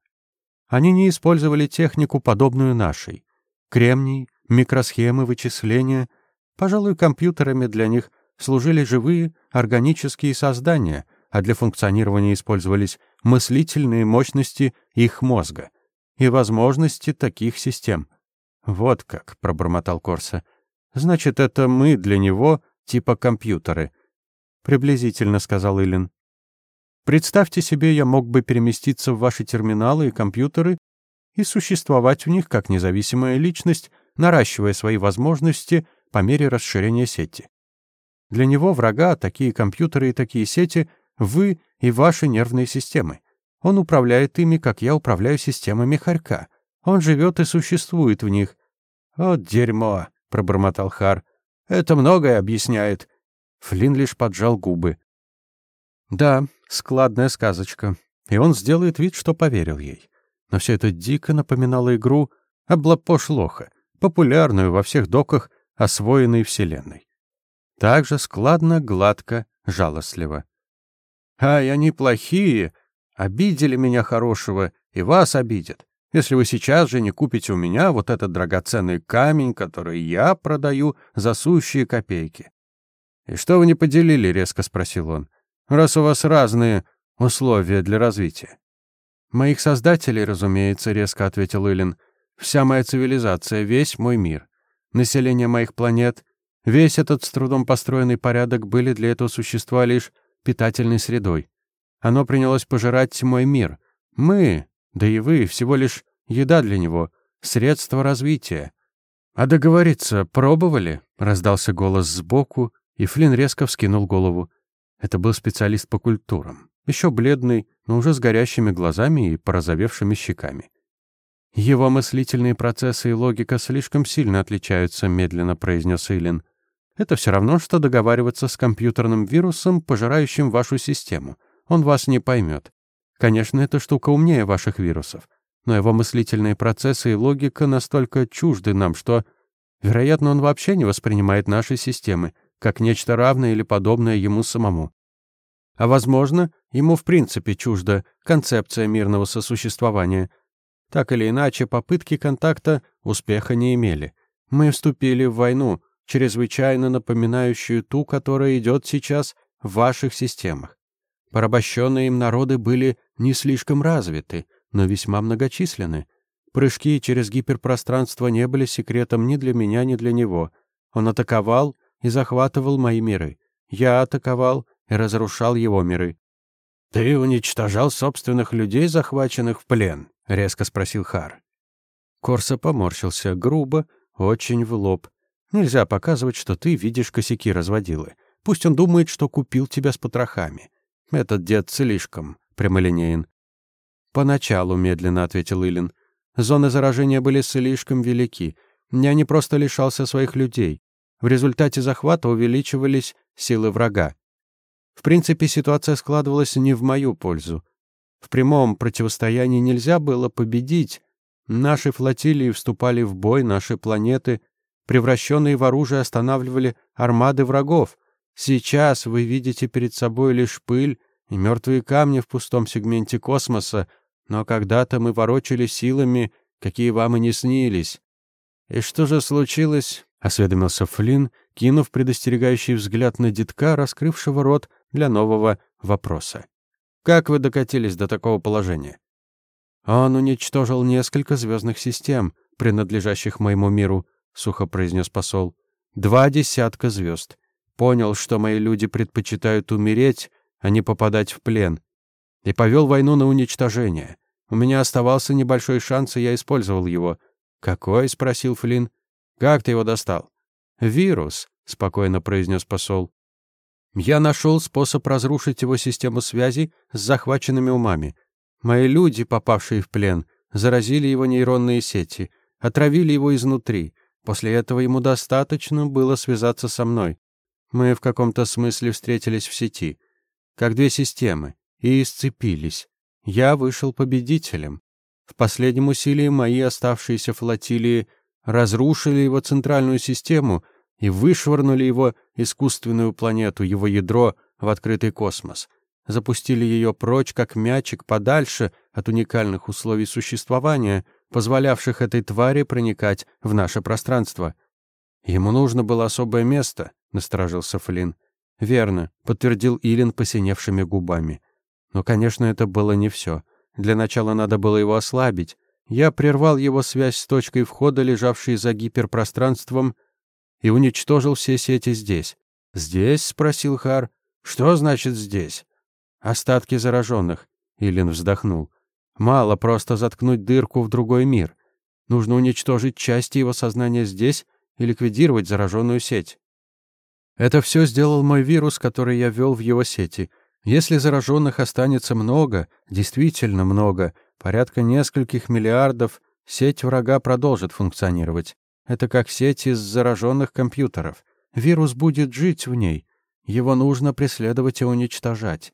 Они не использовали технику, подобную нашей. Кремний, микросхемы вычисления, пожалуй, компьютерами для них служили живые органические создания, а для функционирования использовались мыслительные мощности их мозга и возможности таких систем. «Вот как», — пробормотал Корса. «Значит, это мы для него типа компьютеры, «Приблизительно», — сказал Илин. «Представьте себе, я мог бы переместиться в ваши терминалы и компьютеры и существовать в них как независимая личность, наращивая свои возможности по мере расширения сети. Для него врага такие компьютеры и такие сети — вы и ваши нервные системы. Он управляет ими, как я управляю системами Харька. Он живет и существует в них. «Вот дерьмо!» — пробормотал Хар. «Это многое объясняет. Флинн лишь поджал губы. Да, складная сказочка. И он сделает вид, что поверил ей. Но все это дико напоминало игру Облапош Лоха, популярную во всех доках освоенной вселенной. Так же складно, гладко, жалостливо. «Ай, они плохие! Обидели меня хорошего, и вас обидят. Если вы сейчас же не купите у меня вот этот драгоценный камень, который я продаю за сущие копейки. «И что вы не поделили?» — резко спросил он. «Раз у вас разные условия для развития». «Моих создателей, разумеется», — резко ответил Илин. Вся моя цивилизация, весь мой мир, население моих планет, весь этот с трудом построенный порядок были для этого существа лишь питательной средой. Оно принялось пожирать мой мир. Мы, да и вы, всего лишь еда для него, средство развития. «А договориться пробовали?» — раздался голос сбоку, и Флинн резко вскинул голову. Это был специалист по культурам. Еще бледный, но уже с горящими глазами и порозовевшими щеками. «Его мыслительные процессы и логика слишком сильно отличаются», — медленно произнес Илин. «Это все равно, что договариваться с компьютерным вирусом, пожирающим вашу систему. Он вас не поймет. Конечно, эта штука умнее ваших вирусов но его мыслительные процессы и логика настолько чужды нам, что, вероятно, он вообще не воспринимает наши системы как нечто равное или подобное ему самому. А, возможно, ему в принципе чужда концепция мирного сосуществования. Так или иначе, попытки контакта успеха не имели. Мы вступили в войну, чрезвычайно напоминающую ту, которая идет сейчас в ваших системах. Порабощенные им народы были не слишком развиты — но весьма многочисленны. Прыжки через гиперпространство не были секретом ни для меня, ни для него. Он атаковал и захватывал мои миры. Я атаковал и разрушал его миры. «Ты уничтожал собственных людей, захваченных в плен?» — резко спросил Хар. Корса поморщился грубо, очень в лоб. «Нельзя показывать, что ты видишь косяки разводилы. Пусть он думает, что купил тебя с потрохами. Этот дед слишком прямолинеен. «Поначалу», — медленно ответил Илин. «Зоны заражения были слишком велики. Я не просто лишался своих людей. В результате захвата увеличивались силы врага. В принципе, ситуация складывалась не в мою пользу. В прямом противостоянии нельзя было победить. Наши флотилии вступали в бой, наши планеты, превращенные в оружие, останавливали армады врагов. Сейчас вы видите перед собой лишь пыль и мертвые камни в пустом сегменте космоса, но когда-то мы ворочали силами, какие вам и не снились. И что же случилось? осведомился Флинн, кинув предостерегающий взгляд на детка, раскрывшего рот для нового вопроса. Как вы докатились до такого положения? Он уничтожил несколько звездных систем, принадлежащих моему миру, сухо произнес посол. Два десятка звезд. Понял, что мои люди предпочитают умереть, а не попадать в плен и повел войну на уничтожение. У меня оставался небольшой шанс, и я использовал его. «Какой?» — спросил Флинн. «Как ты его достал?» «Вирус», — спокойно произнес посол. «Я нашел способ разрушить его систему связи с захваченными умами. Мои люди, попавшие в плен, заразили его нейронные сети, отравили его изнутри. После этого ему достаточно было связаться со мной. Мы в каком-то смысле встретились в сети, как две системы и исцепились. Я вышел победителем. В последнем усилии мои оставшиеся флотилии разрушили его центральную систему и вышвырнули его искусственную планету, его ядро, в открытый космос. Запустили ее прочь, как мячик, подальше от уникальных условий существования, позволявших этой твари проникать в наше пространство. Ему нужно было особое место, насторожился Флинн. Верно, подтвердил Илин посиневшими губами. Но, конечно, это было не все. Для начала надо было его ослабить. Я прервал его связь с точкой входа, лежавшей за гиперпространством, и уничтожил все сети здесь. «Здесь?» — спросил Хар. «Что значит здесь?» «Остатки зараженных», — Илин вздохнул. «Мало просто заткнуть дырку в другой мир. Нужно уничтожить части его сознания здесь и ликвидировать зараженную сеть». Это все сделал мой вирус, который я ввел в его сети. Если зараженных останется много, действительно много, порядка нескольких миллиардов, сеть врага продолжит функционировать. Это как сеть из зараженных компьютеров. Вирус будет жить в ней. Его нужно преследовать и уничтожать.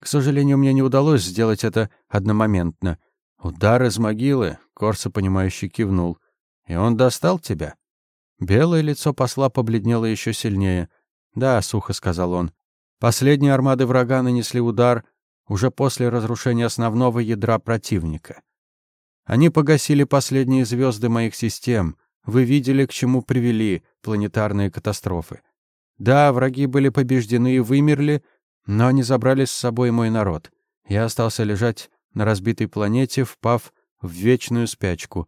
К сожалению, мне не удалось сделать это одномоментно. Удар из могилы, Корса, понимающе кивнул. И он достал тебя? Белое лицо посла побледнело еще сильнее. «Да», — сухо сказал он, Последние армады врага нанесли удар уже после разрушения основного ядра противника. Они погасили последние звезды моих систем. Вы видели, к чему привели планетарные катастрофы. Да, враги были побеждены и вымерли, но они забрали с собой мой народ. Я остался лежать на разбитой планете, впав в вечную спячку.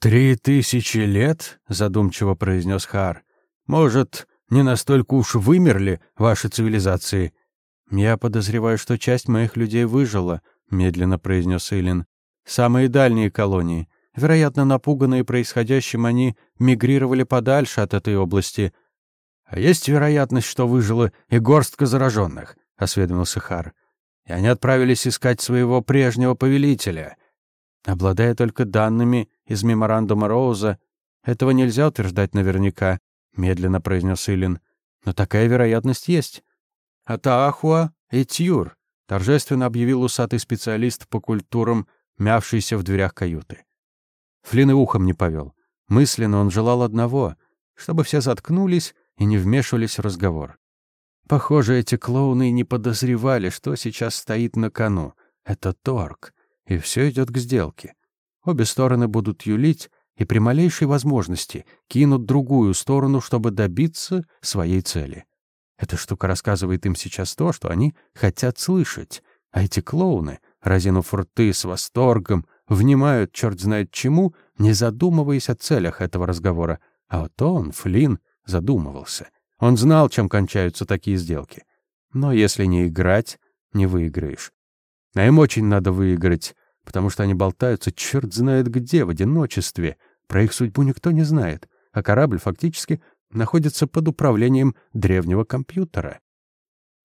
«Три тысячи лет?» — задумчиво произнес Хар. «Может, не настолько уж вымерли ваши цивилизации?» «Я подозреваю, что часть моих людей выжила», — медленно произнес Илин. «Самые дальние колонии. Вероятно, напуганные происходящим, они мигрировали подальше от этой области». «А есть вероятность, что выжила и горстка зараженных?» — осведомился Хар. «И они отправились искать своего прежнего повелителя». Обладая только данными из меморандума Роуза, этого нельзя утверждать наверняка, медленно произнес Илин. Но такая вероятность есть. Атаахуа и Тьюр, торжественно объявил усатый специалист по культурам, мявшийся в дверях каюты. Флин и ухом не повел. Мысленно он желал одного, чтобы все заткнулись и не вмешивались в разговор. Похоже, эти клоуны не подозревали, что сейчас стоит на кону. Это торг и все идет к сделке. Обе стороны будут юлить и при малейшей возможности кинут другую сторону, чтобы добиться своей цели. Эта штука рассказывает им сейчас то, что они хотят слышать, а эти клоуны, разинув рты с восторгом, внимают черт знает чему, не задумываясь о целях этого разговора. А вот он, Флинн, задумывался. Он знал, чем кончаются такие сделки. Но если не играть, не выиграешь. А им очень надо выиграть, потому что они болтаются черт знает где, в одиночестве. Про их судьбу никто не знает, а корабль фактически находится под управлением древнего компьютера.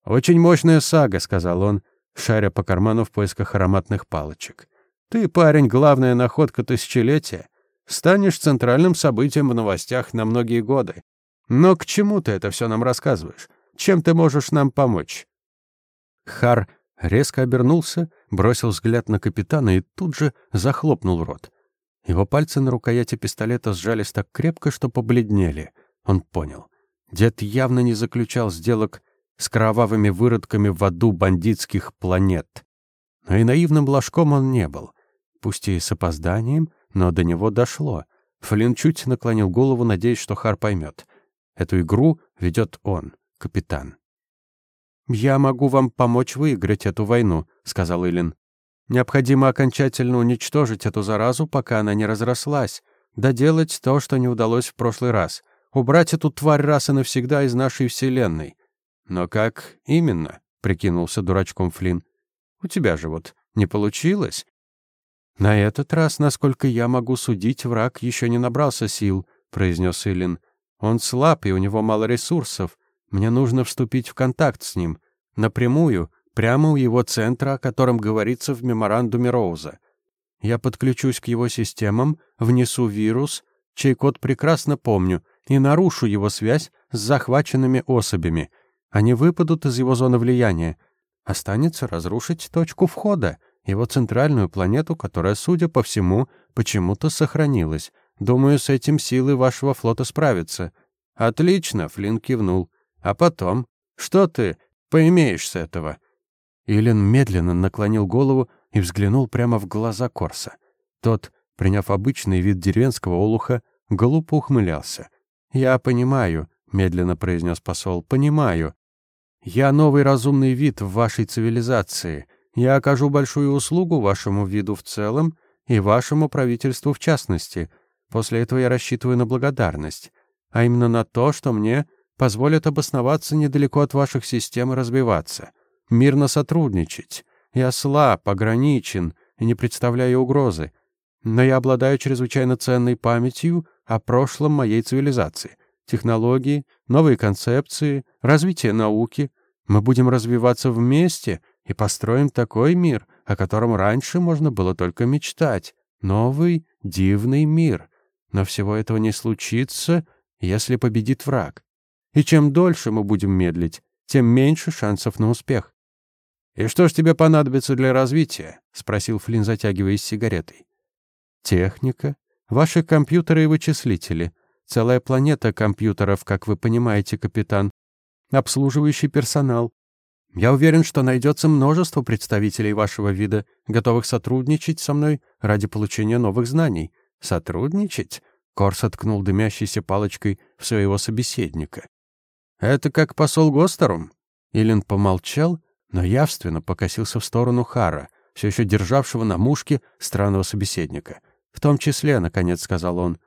«Очень мощная сага», — сказал он, шаря по карману в поисках ароматных палочек. «Ты, парень, главная находка тысячелетия. Станешь центральным событием в новостях на многие годы. Но к чему ты это все нам рассказываешь? Чем ты можешь нам помочь?» Хар резко обернулся, бросил взгляд на капитана и тут же захлопнул рот. Его пальцы на рукояти пистолета сжались так крепко, что побледнели. Он понял. Дед явно не заключал сделок с кровавыми выродками в аду бандитских планет. Но и наивным ложком он не был. Пусть и с опозданием, но до него дошло. Флинн чуть наклонил голову, надеясь, что Хар поймет. Эту игру ведет он, капитан. «Я могу вам помочь выиграть эту войну», — сказал Илин. «Необходимо окончательно уничтожить эту заразу, пока она не разрослась, доделать то, что не удалось в прошлый раз, убрать эту тварь раз и навсегда из нашей вселенной». «Но как именно?» — прикинулся дурачком Флинн. «У тебя же вот не получилось?» «На этот раз, насколько я могу судить, враг еще не набрался сил», — произнес Илин. «Он слаб, и у него мало ресурсов. Мне нужно вступить в контакт с ним. Напрямую, прямо у его центра, о котором говорится в меморандуме Роуза. Я подключусь к его системам, внесу вирус, чей код прекрасно помню, и нарушу его связь с захваченными особями. Они выпадут из его зоны влияния. Останется разрушить точку входа, его центральную планету, которая, судя по всему, почему-то сохранилась. Думаю, с этим силы вашего флота справятся. Отлично, Флинн кивнул. А потом? Что ты поимеешь с этого?» Илен медленно наклонил голову и взглянул прямо в глаза Корса. Тот, приняв обычный вид деревенского олуха, глупо ухмылялся. «Я понимаю», — медленно произнес посол, — «понимаю. Я новый разумный вид в вашей цивилизации. Я окажу большую услугу вашему виду в целом и вашему правительству в частности. После этого я рассчитываю на благодарность, а именно на то, что мне позволят обосноваться недалеко от ваших систем и развиваться, мирно сотрудничать. Я слаб, ограничен и не представляю угрозы, но я обладаю чрезвычайно ценной памятью о прошлом моей цивилизации, технологии, новые концепции, развитие науки. Мы будем развиваться вместе и построим такой мир, о котором раньше можно было только мечтать. Новый, дивный мир. Но всего этого не случится, если победит враг. И чем дольше мы будем медлить, тем меньше шансов на успех. «И что ж тебе понадобится для развития?» — спросил Флинн, затягиваясь сигаретой. «Техника, ваши компьютеры и вычислители, целая планета компьютеров, как вы понимаете, капитан, обслуживающий персонал. Я уверен, что найдется множество представителей вашего вида, готовых сотрудничать со мной ради получения новых знаний. Сотрудничать?» Корс откнул дымящейся палочкой в своего собеседника. «Это как посол Гостерум?» Илин помолчал, но явственно покосился в сторону Хара, все еще державшего на мушке странного собеседника. «В том числе», — наконец сказал он.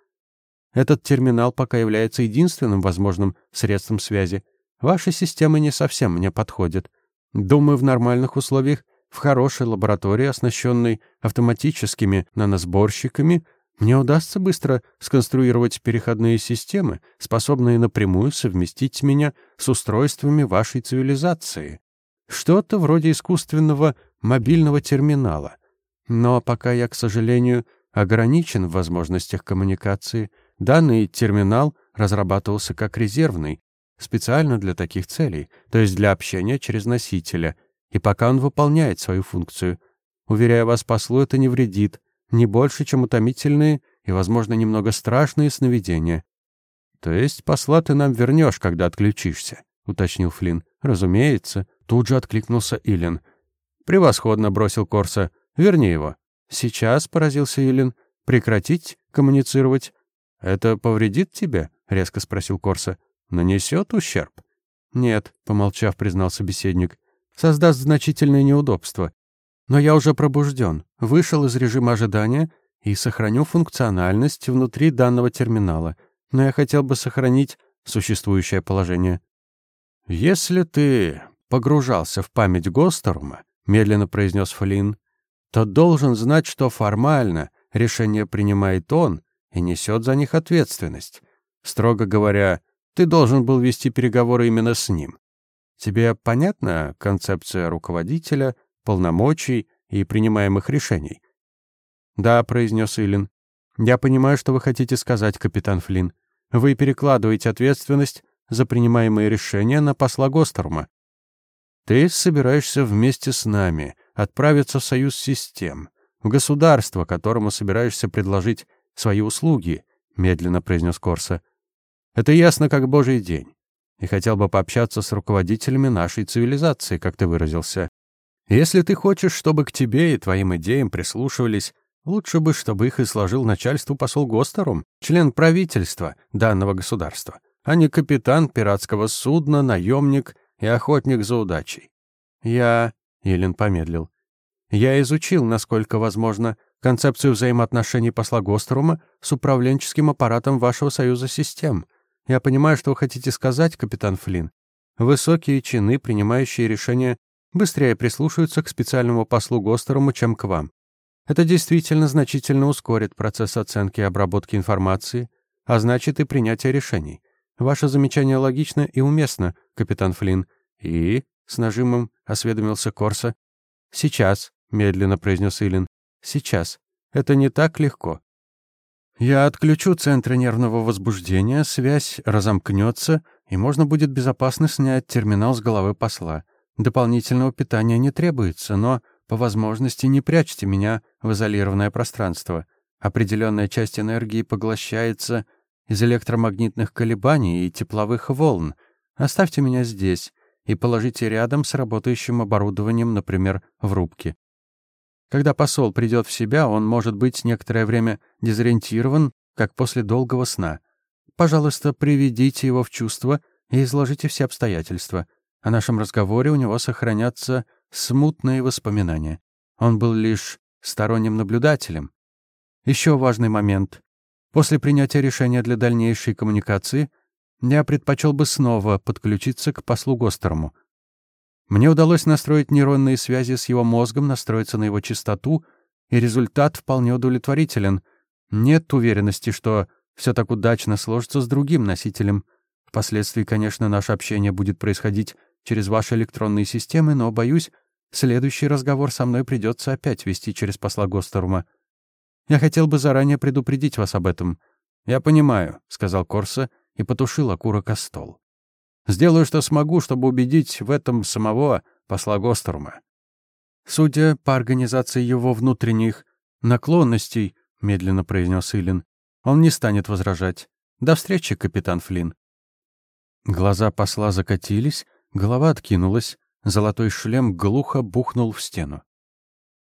«Этот терминал пока является единственным возможным средством связи. Ваши системы не совсем мне подходят. Думаю, в нормальных условиях, в хорошей лаборатории, оснащенной автоматическими наносборщиками, мне удастся быстро сконструировать переходные системы, способные напрямую совместить меня с устройствами вашей цивилизации. Что-то вроде искусственного мобильного терминала. Но пока я, к сожалению, ограничен в возможностях коммуникации, данный терминал разрабатывался как резервный, специально для таких целей, то есть для общения через носителя, и пока он выполняет свою функцию. Уверяю вас, послу это не вредит, не больше, чем утомительные и, возможно, немного страшные сновидения. «То есть посла ты нам вернешь, когда отключишься?» — уточнил Флинн. «Разумеется». Тут же откликнулся Илен. «Превосходно», — бросил Корса. «Верни его». «Сейчас», — поразился Илен. «Прекратить коммуницировать?» «Это повредит тебе?» — резко спросил Корса. «Нанесет ущерб?» «Нет», — помолчав, признал собеседник. «Создаст значительное неудобство. Но я уже пробужден, вышел из режима ожидания и сохраню функциональность внутри данного терминала. Но я хотел бы сохранить существующее положение. «Если ты погружался в память Гостерума», — медленно произнес Флинн, то должен знать, что формально решение принимает он и несет за них ответственность. Строго говоря, ты должен был вести переговоры именно с ним. Тебе понятна концепция руководителя, полномочий и принимаемых решений. «Да», — произнес Илин. «Я понимаю, что вы хотите сказать, капитан Флинн. Вы перекладываете ответственность за принимаемые решения на посла Гостерма. Ты собираешься вместе с нами отправиться в союз систем, в государство, которому собираешься предложить свои услуги», — медленно произнес Корса. «Это ясно как божий день. И хотел бы пообщаться с руководителями нашей цивилизации, как ты выразился. Если ты хочешь, чтобы к тебе и твоим идеям прислушивались, лучше бы, чтобы их и сложил начальству посол Гостерум, член правительства данного государства, а не капитан пиратского судна, наемник и охотник за удачей. Я... Елен помедлил. Я изучил, насколько возможно, концепцию взаимоотношений посла Гостерума с управленческим аппаратом вашего союза систем. Я понимаю, что вы хотите сказать, капитан Флинн. Высокие чины, принимающие решения быстрее прислушаются к специальному послу Гостерому, чем к вам. Это действительно значительно ускорит процесс оценки и обработки информации, а значит и принятия решений. Ваше замечание логично и уместно, капитан Флинн. И, с нажимом осведомился Корса. Сейчас, медленно произнес Илин. Сейчас. Это не так легко. Я отключу центры нервного возбуждения, связь разомкнется, и можно будет безопасно снять терминал с головы посла. Дополнительного питания не требуется, но по возможности не прячьте меня в изолированное пространство. Определенная часть энергии поглощается из электромагнитных колебаний и тепловых волн. Оставьте меня здесь и положите рядом с работающим оборудованием, например, в рубке. Когда посол придет в себя, он может быть некоторое время дезориентирован, как после долгого сна. Пожалуйста, приведите его в чувство и изложите все обстоятельства. О нашем разговоре у него сохранятся смутные воспоминания. Он был лишь сторонним наблюдателем. Еще важный момент. После принятия решения для дальнейшей коммуникации я предпочел бы снова подключиться к послу Гостерму. Мне удалось настроить нейронные связи с его мозгом, настроиться на его частоту, и результат вполне удовлетворителен. Нет уверенности, что все так удачно сложится с другим носителем. Впоследствии, конечно, наше общение будет происходить через ваши электронные системы, но, боюсь, следующий разговор со мной придется опять вести через посла Гостерума. Я хотел бы заранее предупредить вас об этом. Я понимаю, — сказал Корса и потушил окурок о стол. Сделаю, что смогу, чтобы убедить в этом самого посла Гостерума. Судя по организации его внутренних наклонностей, — медленно произнес Илин, — он не станет возражать. До встречи, капитан Флинн. Глаза посла закатились, Голова откинулась, золотой шлем глухо бухнул в стену.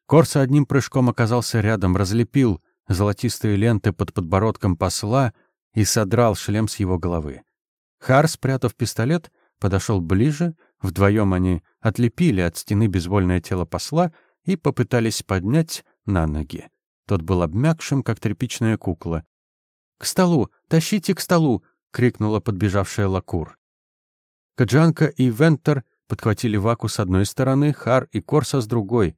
Корса одним прыжком оказался рядом, разлепил золотистые ленты под подбородком посла и содрал шлем с его головы. Хар, спрятав пистолет, подошел ближе, вдвоем они отлепили от стены безвольное тело посла и попытались поднять на ноги. Тот был обмякшим, как тряпичная кукла. «К столу! Тащите к столу!» — крикнула подбежавшая Лакур. Каджанка и Вентер подхватили Ваку с одной стороны, Хар и Корса с другой.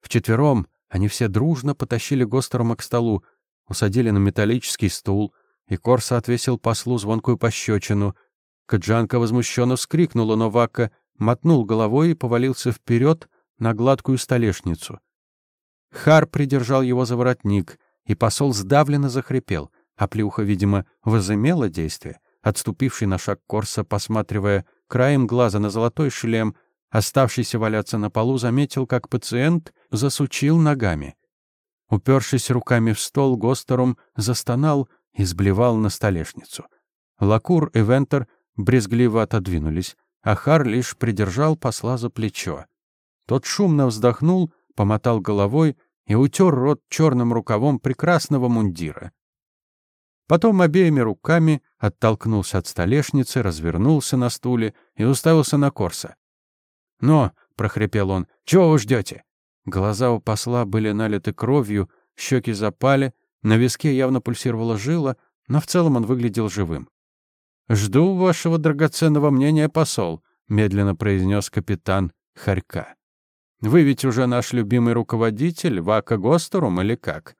Вчетвером они все дружно потащили Гостерома к столу, усадили на металлический стул, и Корса отвесил послу звонкую пощечину. Каджанка возмущенно вскрикнула, но Вака мотнул головой и повалился вперед на гладкую столешницу. Хар придержал его за воротник, и посол сдавленно захрипел, а плюха, видимо, возымела действие. Отступивший на шаг Корса, посматривая краем глаза на золотой шлем, оставшийся валяться на полу, заметил, как пациент засучил ногами. Упершись руками в стол, Гостерум застонал и сблевал на столешницу. Лакур и Вентер брезгливо отодвинулись, а Хар лишь придержал посла за плечо. Тот шумно вздохнул, помотал головой и утер рот черным рукавом прекрасного мундира. Потом обеими руками оттолкнулся от столешницы, развернулся на стуле и уставился на Корса. «Но», — прохрипел он, — «чего вы ждете?» Глаза у посла были налиты кровью, щеки запали, на виске явно пульсировала жила, но в целом он выглядел живым. «Жду вашего драгоценного мнения, посол», — медленно произнес капитан Харька. «Вы ведь уже наш любимый руководитель, Вака Гостерум, или как?»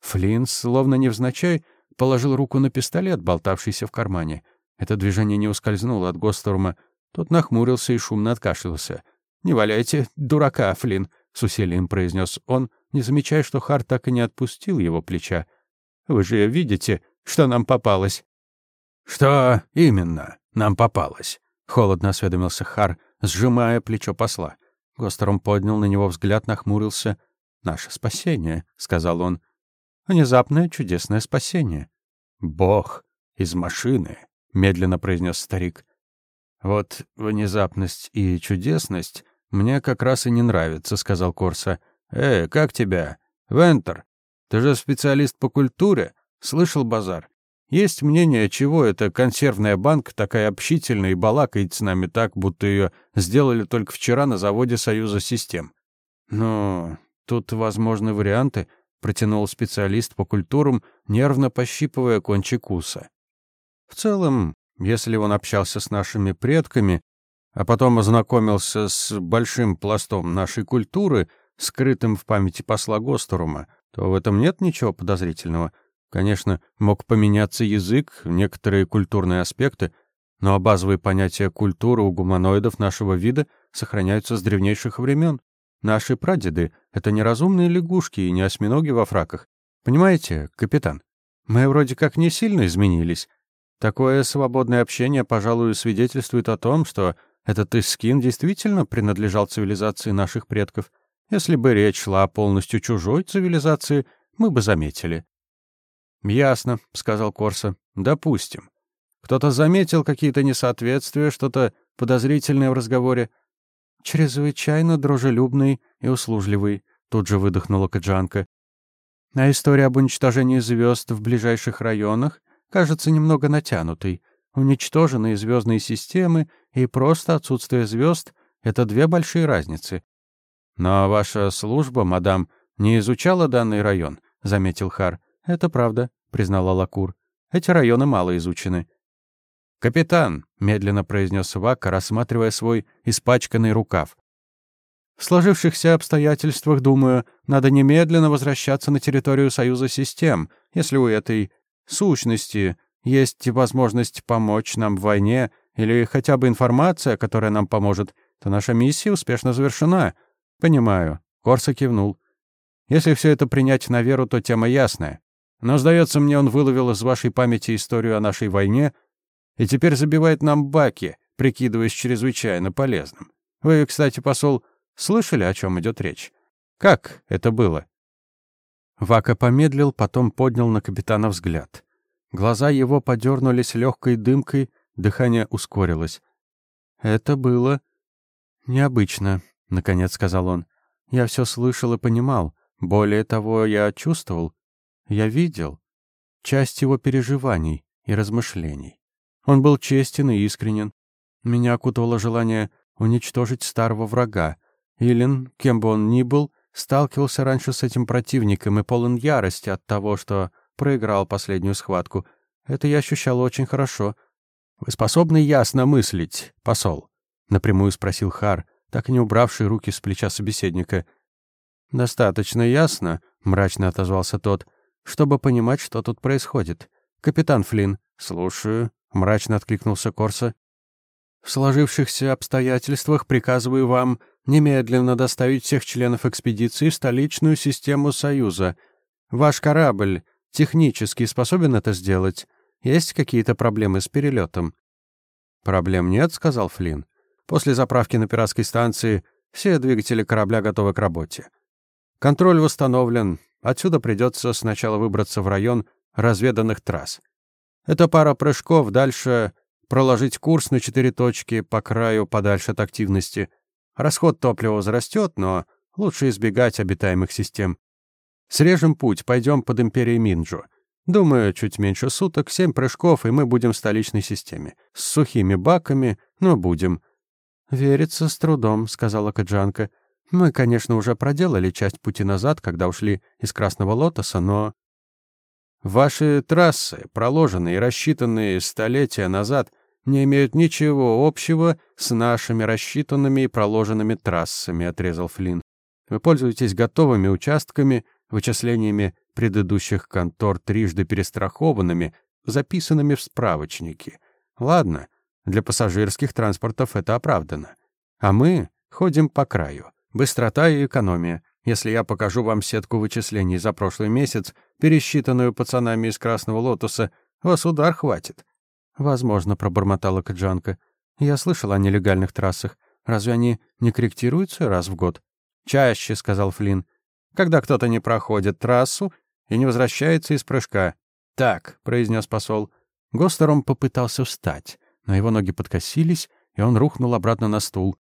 Флинн, словно невзначай, положил руку на пистолет, болтавшийся в кармане. Это движение не ускользнуло от Гостерума. Тот нахмурился и шумно откашлялся. «Не валяйте, дурака, Флинн», — с усилием произнес он, не замечая, что Хар так и не отпустил его плеча. «Вы же видите, что нам попалось?» «Что именно нам попалось?» — холодно осведомился Хар, сжимая плечо посла. Гостером поднял на него взгляд, нахмурился. «Наше спасение», — сказал он. «Внезапное чудесное спасение». «Бог из машины», — медленно произнес старик. «Вот внезапность и чудесность мне как раз и не нравятся», — сказал Корса. «Э, как тебя? Вентер, ты же специалист по культуре. Слышал базар? Есть мнение, чего эта консервная банка такая общительная и балакает с нами так, будто ее сделали только вчера на заводе Союза систем. Ну, тут возможны варианты, протянул специалист по культурам, нервно пощипывая кончик уса. В целом, если он общался с нашими предками, а потом ознакомился с большим пластом нашей культуры, скрытым в памяти посла Гостерума, то в этом нет ничего подозрительного — Конечно, мог поменяться язык, некоторые культурные аспекты, но базовые понятия культуры у гуманоидов нашего вида сохраняются с древнейших времен. Наши прадеды — это неразумные лягушки и не осьминоги во фраках. Понимаете, капитан? Мы вроде как не сильно изменились. Такое свободное общение, пожалуй, свидетельствует о том, что этот Искин действительно принадлежал цивилизации наших предков. Если бы речь шла о полностью чужой цивилизации, мы бы заметили. «Ясно», — сказал Корса. «Допустим. Кто-то заметил какие-то несоответствия, что-то подозрительное в разговоре?» «Чрезвычайно дружелюбный и услужливый», — тут же выдохнула Каджанка. «А история об уничтожении звезд в ближайших районах кажется немного натянутой. Уничтоженные звездные системы и просто отсутствие звезд — это две большие разницы». «Но ваша служба, мадам, не изучала данный район», — заметил Хар. «Это правда», — признала Лакур. «Эти районы мало изучены». «Капитан», — медленно произнес Вака, рассматривая свой испачканный рукав. «В сложившихся обстоятельствах, думаю, надо немедленно возвращаться на территорию Союза систем, если у этой сущности есть возможность помочь нам в войне или хотя бы информация, которая нам поможет, то наша миссия успешно завершена». «Понимаю», — Корса кивнул. «Если все это принять на веру, то тема ясная. Но, сдается мне, он выловил из вашей памяти историю о нашей войне и теперь забивает нам баки, прикидываясь чрезвычайно полезным. Вы, кстати, посол, слышали, о чем идет речь? Как это было?» Вака помедлил, потом поднял на капитана взгляд. Глаза его подернулись легкой дымкой, дыхание ускорилось. «Это было необычно», — наконец сказал он. «Я все слышал и понимал. Более того, я чувствовал, я видел часть его переживаний и размышлений. Он был честен и искренен. Меня окутывало желание уничтожить старого врага. Илин, кем бы он ни был, сталкивался раньше с этим противником и полон ярости от того, что проиграл последнюю схватку. Это я ощущал очень хорошо. «Вы способны ясно мыслить, посол?» — напрямую спросил Хар, так и не убравший руки с плеча собеседника. «Достаточно ясно», — мрачно отозвался тот, — «чтобы понимать, что тут происходит. Капитан Флинн, слушаю», — мрачно откликнулся Корса. «В сложившихся обстоятельствах приказываю вам немедленно доставить всех членов экспедиции в столичную систему Союза. Ваш корабль технически способен это сделать? Есть какие-то проблемы с перелетом?» «Проблем нет», — сказал Флинн. «После заправки на пиратской станции все двигатели корабля готовы к работе. Контроль восстановлен. Отсюда придется сначала выбраться в район разведанных трасс. Это пара прыжков, дальше проложить курс на четыре точки по краю подальше от активности. Расход топлива возрастет, но лучше избегать обитаемых систем. Срежем путь, пойдем под империей Минджо. Думаю, чуть меньше суток, семь прыжков, и мы будем в столичной системе. С сухими баками, но будем. «Верится с трудом», — сказала Каджанка. «Мы, конечно, уже проделали часть пути назад, когда ушли из Красного Лотоса, но...» «Ваши трассы, проложенные и рассчитанные столетия назад, не имеют ничего общего с нашими рассчитанными и проложенными трассами», — отрезал Флинн. «Вы пользуетесь готовыми участками, вычислениями предыдущих контор трижды перестрахованными, записанными в справочнике. Ладно, для пассажирских транспортов это оправдано. А мы ходим по краю. Быстрота и экономия. Если я покажу вам сетку вычислений за прошлый месяц, пересчитанную пацанами из Красного Лотоса, вас удар хватит. Возможно, пробормотала Каджанка. Я слышал о нелегальных трассах. Разве они не корректируются раз в год? Чаще, сказал Флинн. Когда кто-то не проходит трассу и не возвращается из прыжка. Так, произнес посол. Гостером попытался встать, но его ноги подкосились, и он рухнул обратно на стул.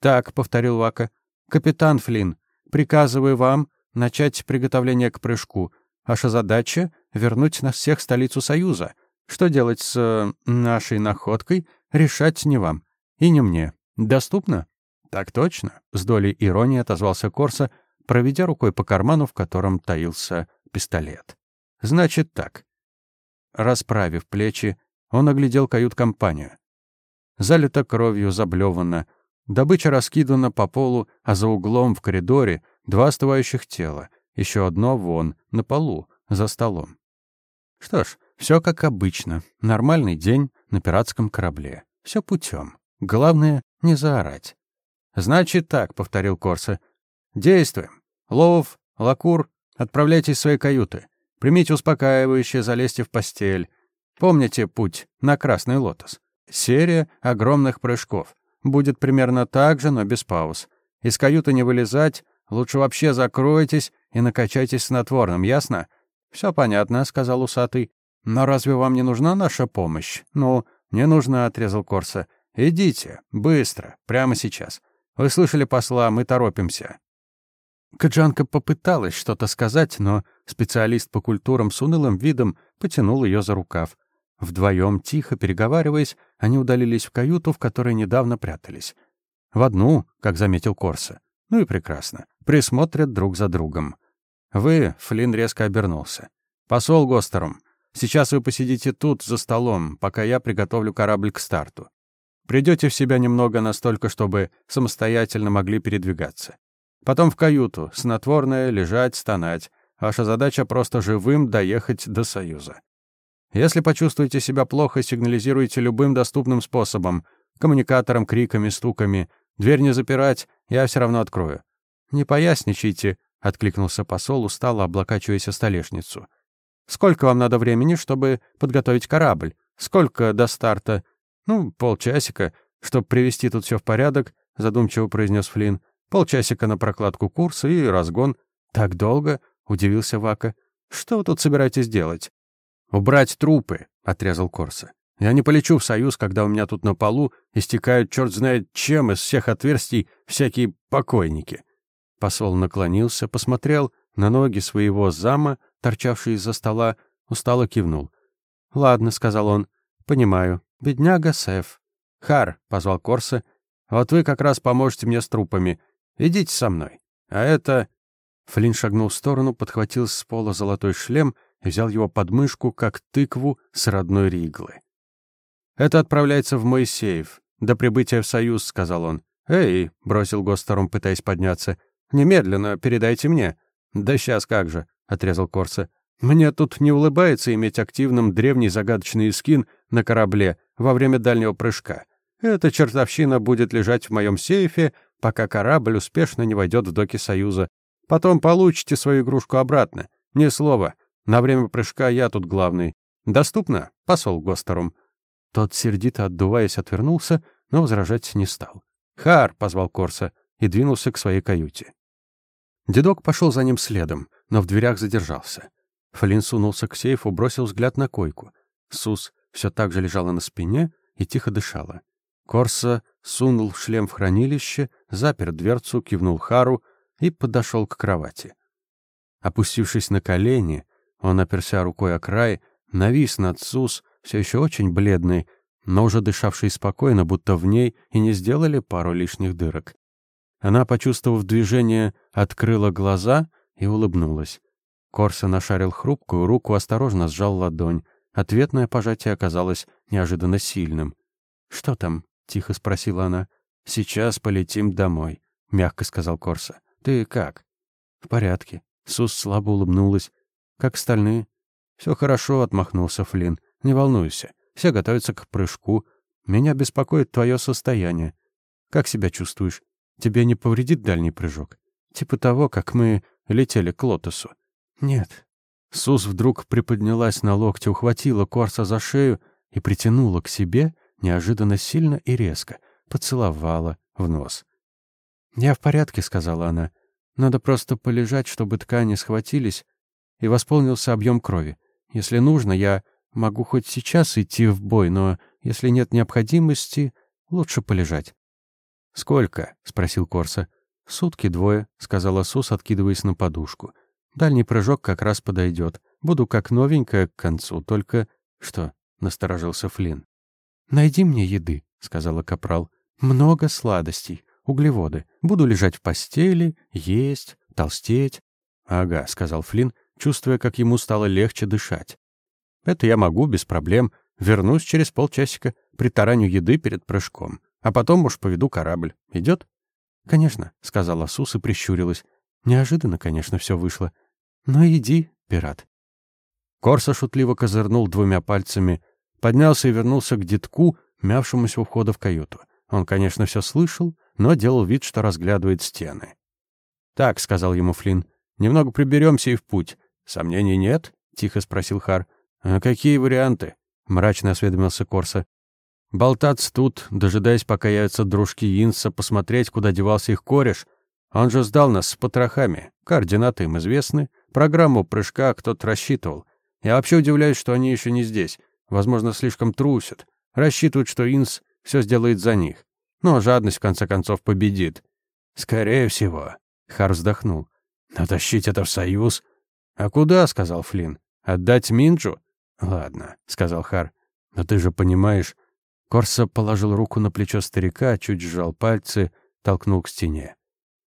«Так», — повторил Вака, — «капитан Флинн, приказываю вам начать приготовление к прыжку. Ваша задача — вернуть нас всех в столицу Союза. Что делать с э, нашей находкой, решать не вам. И не мне. Доступно?» «Так точно», — с долей иронии отозвался Корса, проведя рукой по карману, в котором таился пистолет. «Значит так». Расправив плечи, он оглядел кают-компанию. Залито кровью, заблевано. Добыча раскидана по полу, а за углом в коридоре два остывающих тела. Еще одно вон, на полу, за столом. Что ж, все как обычно. Нормальный день на пиратском корабле. Все путем. Главное — не заорать. «Значит так», — повторил Корса. «Действуем. Лов, Лакур, отправляйтесь в свои каюты. Примите успокаивающее, залезьте в постель. Помните путь на Красный Лотос. Серия огромных прыжков. Будет примерно так же, но без пауз. Из каюты не вылезать, лучше вообще закройтесь и накачайтесь снотворным, ясно? Все понятно, сказал усатый. Но разве вам не нужна наша помощь? Ну, не нужна, отрезал Корса. Идите, быстро, прямо сейчас. Вы слышали посла, мы торопимся. Каджанка попыталась что-то сказать, но специалист по культурам с унылым видом потянул ее за рукав. Вдвоем, тихо переговариваясь, они удалились в каюту, в которой недавно прятались. В одну, как заметил Корса. Ну и прекрасно. Присмотрят друг за другом. «Вы...» — Флинн резко обернулся. «Посол Гостером, сейчас вы посидите тут, за столом, пока я приготовлю корабль к старту. Придете в себя немного настолько, чтобы самостоятельно могли передвигаться. Потом в каюту, снотворное, лежать, стонать. Ваша задача просто живым доехать до Союза. Если почувствуете себя плохо, сигнализируйте любым доступным способом. Коммуникатором, криками, стуками. Дверь не запирать, я все равно открою. «Не поясничайте», — откликнулся посол, устало облокачиваясь о столешницу. «Сколько вам надо времени, чтобы подготовить корабль? Сколько до старта?» «Ну, полчасика, чтобы привести тут все в порядок», — задумчиво произнес Флинн. «Полчасика на прокладку курса и разгон». «Так долго?» — удивился Вака. «Что вы тут собираетесь делать?» «Убрать трупы», — отрезал Корса. «Я не полечу в Союз, когда у меня тут на полу истекают черт знает чем из всех отверстий всякие покойники». Посол наклонился, посмотрел на ноги своего зама, торчавшие из-за стола, устало кивнул. «Ладно», — сказал он, — «понимаю. Бедняга Сеф». «Хар», — позвал Корса, — «вот вы как раз поможете мне с трупами. Идите со мной. А это...» Флинн шагнул в сторону, подхватил с пола золотой шлем взял его под мышку, как тыкву с родной Риглы. «Это отправляется в мой сейф. До прибытия в Союз», — сказал он. «Эй!» — бросил Госторм, пытаясь подняться. «Немедленно передайте мне». «Да сейчас как же», — отрезал Корса. «Мне тут не улыбается иметь активным древний загадочный скин на корабле во время дальнего прыжка. Эта чертовщина будет лежать в моем сейфе, пока корабль успешно не войдет в доки Союза. Потом получите свою игрушку обратно. Ни слова. На время прыжка я тут главный. Доступно, посол Госторум?» Тот, сердито отдуваясь, отвернулся, но возражать не стал. «Хар!» — позвал Корса и двинулся к своей каюте. Дедок пошел за ним следом, но в дверях задержался. Флинн сунулся к сейфу, бросил взгляд на койку. Сус все так же лежала на спине и тихо дышала. Корса сунул шлем в хранилище, запер дверцу, кивнул Хару и подошел к кровати. Опустившись на колени, он оперся рукой о край, навис над Сус, все еще очень бледный, но уже дышавший спокойно, будто в ней и не сделали пару лишних дырок. Она, почувствовав движение, открыла глаза и улыбнулась. Корса нашарил хрупкую руку, осторожно сжал ладонь. Ответное пожатие оказалось неожиданно сильным. «Что там?» — тихо спросила она. «Сейчас полетим домой», — мягко сказал Корса. «Ты как?» «В порядке». Сус слабо улыбнулась. «Как остальные?» «Все хорошо», — отмахнулся Флинн. «Не волнуйся. Все готовятся к прыжку. Меня беспокоит твое состояние. Как себя чувствуешь? Тебе не повредит дальний прыжок? Типа того, как мы летели к лотосу?» «Нет». Сус вдруг приподнялась на локте, ухватила Корса за шею и притянула к себе неожиданно сильно и резко, поцеловала в нос. «Я в порядке», — сказала она. «Надо просто полежать, чтобы ткани схватились, и восполнился объем крови. Если нужно, я могу хоть сейчас идти в бой, но если нет необходимости, лучше полежать». «Сколько?» — спросил Корса. «Сутки двое», — сказала Сус, откидываясь на подушку. «Дальний прыжок как раз подойдет. Буду как новенькая к концу, только...» «Что?» — насторожился Флинн. «Найди мне еды», — сказала Капрал. «Много сладостей, углеводы. Буду лежать в постели, есть, толстеть». «Ага», — сказал Флинн, чувствуя, как ему стало легче дышать. «Это я могу, без проблем. Вернусь через полчасика, притараню еды перед прыжком. А потом уж поведу корабль. Идет?» «Конечно», — сказала Сус и прищурилась. «Неожиданно, конечно, все вышло. Но иди, пират». Корса шутливо козырнул двумя пальцами поднялся и вернулся к детку, мявшемуся у входа в каюту. Он, конечно, все слышал, но делал вид, что разглядывает стены. «Так», — сказал ему Флинн, — «немного приберемся и в путь». «Сомнений нет?» — тихо спросил Хар. «А какие варианты?» — мрачно осведомился Корса. «Болтаться тут, дожидаясь, пока явятся дружки Инса, посмотреть, куда девался их кореш. Он же сдал нас с потрохами. Координаты им известны. Программу прыжка кто-то рассчитывал. Я вообще удивляюсь, что они еще не здесь. Возможно, слишком трусят. Рассчитывают, что Инс все сделает за них. Но жадность, в конце концов, победит. «Скорее всего», — Хар вздохнул. «Натащить это в союз?» «А куда?» — сказал Флинн. «Отдать Минджу?» «Ладно», — сказал Хар. «Но ты же понимаешь...» Корса положил руку на плечо старика, чуть сжал пальцы, толкнул к стене.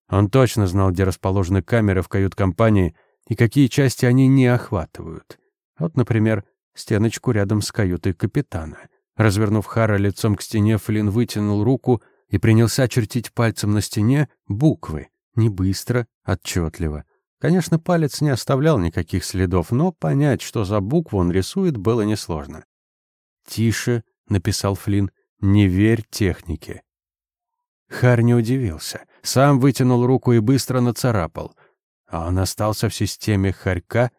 Он точно знал, где расположены камеры в кают-компании и какие части они не охватывают. Вот, например, стеночку рядом с каютой капитана. Развернув Хара лицом к стене, Флинн вытянул руку и принялся чертить пальцем на стене буквы. Не быстро, отчетливо. Конечно, палец не оставлял никаких следов, но понять, что за букву он рисует, было несложно. «Тише», — написал Флинн, — «не верь технике». Хар не удивился. Сам вытянул руку и быстро нацарапал. А он остался в системе Харька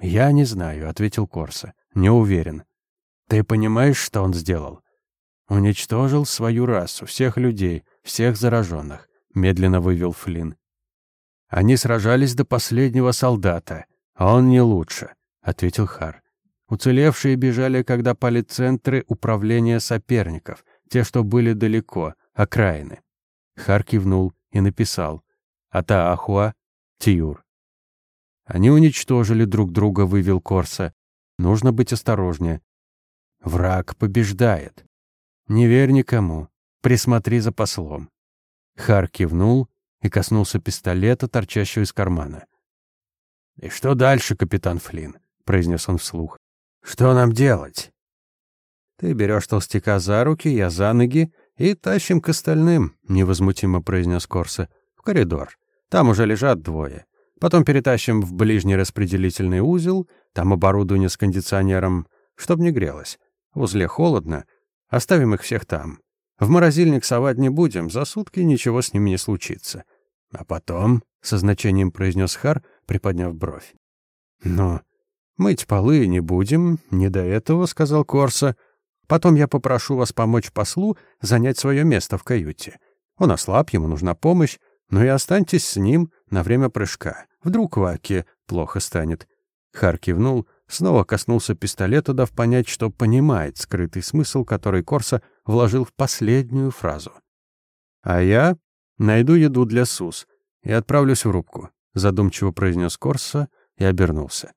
«Я не знаю», — ответил Корса. «Не уверен». «Ты понимаешь, что он сделал?» «Уничтожил свою расу, всех людей, всех зараженных», — медленно вывел Флинн. «Они сражались до последнего солдата, а он не лучше», — ответил Хар. «Уцелевшие бежали, когда пали центры управления соперников, те, что были далеко, окраины». Хар кивнул и написал «Атаахуа Тиюр». Они уничтожили друг друга, вывел Корса. Нужно быть осторожнее. Враг побеждает. Не верь никому. Присмотри за послом. Хар кивнул и коснулся пистолета, торчащего из кармана. «И что дальше, капитан Флинн?» — произнес он вслух. «Что нам делать?» «Ты берешь толстяка за руки, я за ноги, и тащим к остальным», — невозмутимо произнес Корса. «В коридор. Там уже лежат двое. Потом перетащим в ближний распределительный узел, там оборудование с кондиционером, чтоб не грелось. В узле холодно. Оставим их всех там. В морозильник совать не будем, за сутки ничего с ними не случится. А потом, — со значением произнес Хар, приподняв бровь. «Но мыть полы не будем, не до этого», — сказал Корса. «Потом я попрошу вас помочь послу занять свое место в каюте. Он ослаб, ему нужна помощь, но и останьтесь с ним на время прыжка. Вдруг Ваке плохо станет». Хар кивнул, снова коснулся пистолета, дав понять, что понимает скрытый смысл, который Корса вложил в последнюю фразу. «А я найду еду для Сус и отправлюсь в рубку», — задумчиво произнес Корса и обернулся.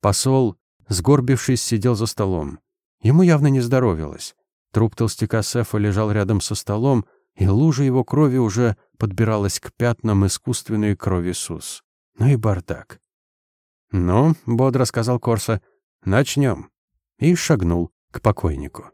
Посол, сгорбившись, сидел за столом. Ему явно не здоровилось. Труп толстяка Сефа лежал рядом со столом, и лужа его крови уже подбиралась к пятнам искусственной крови Сус. Ну и бардак. «Ну», — бодро сказал Корса, — «начнем». И шагнул к покойнику.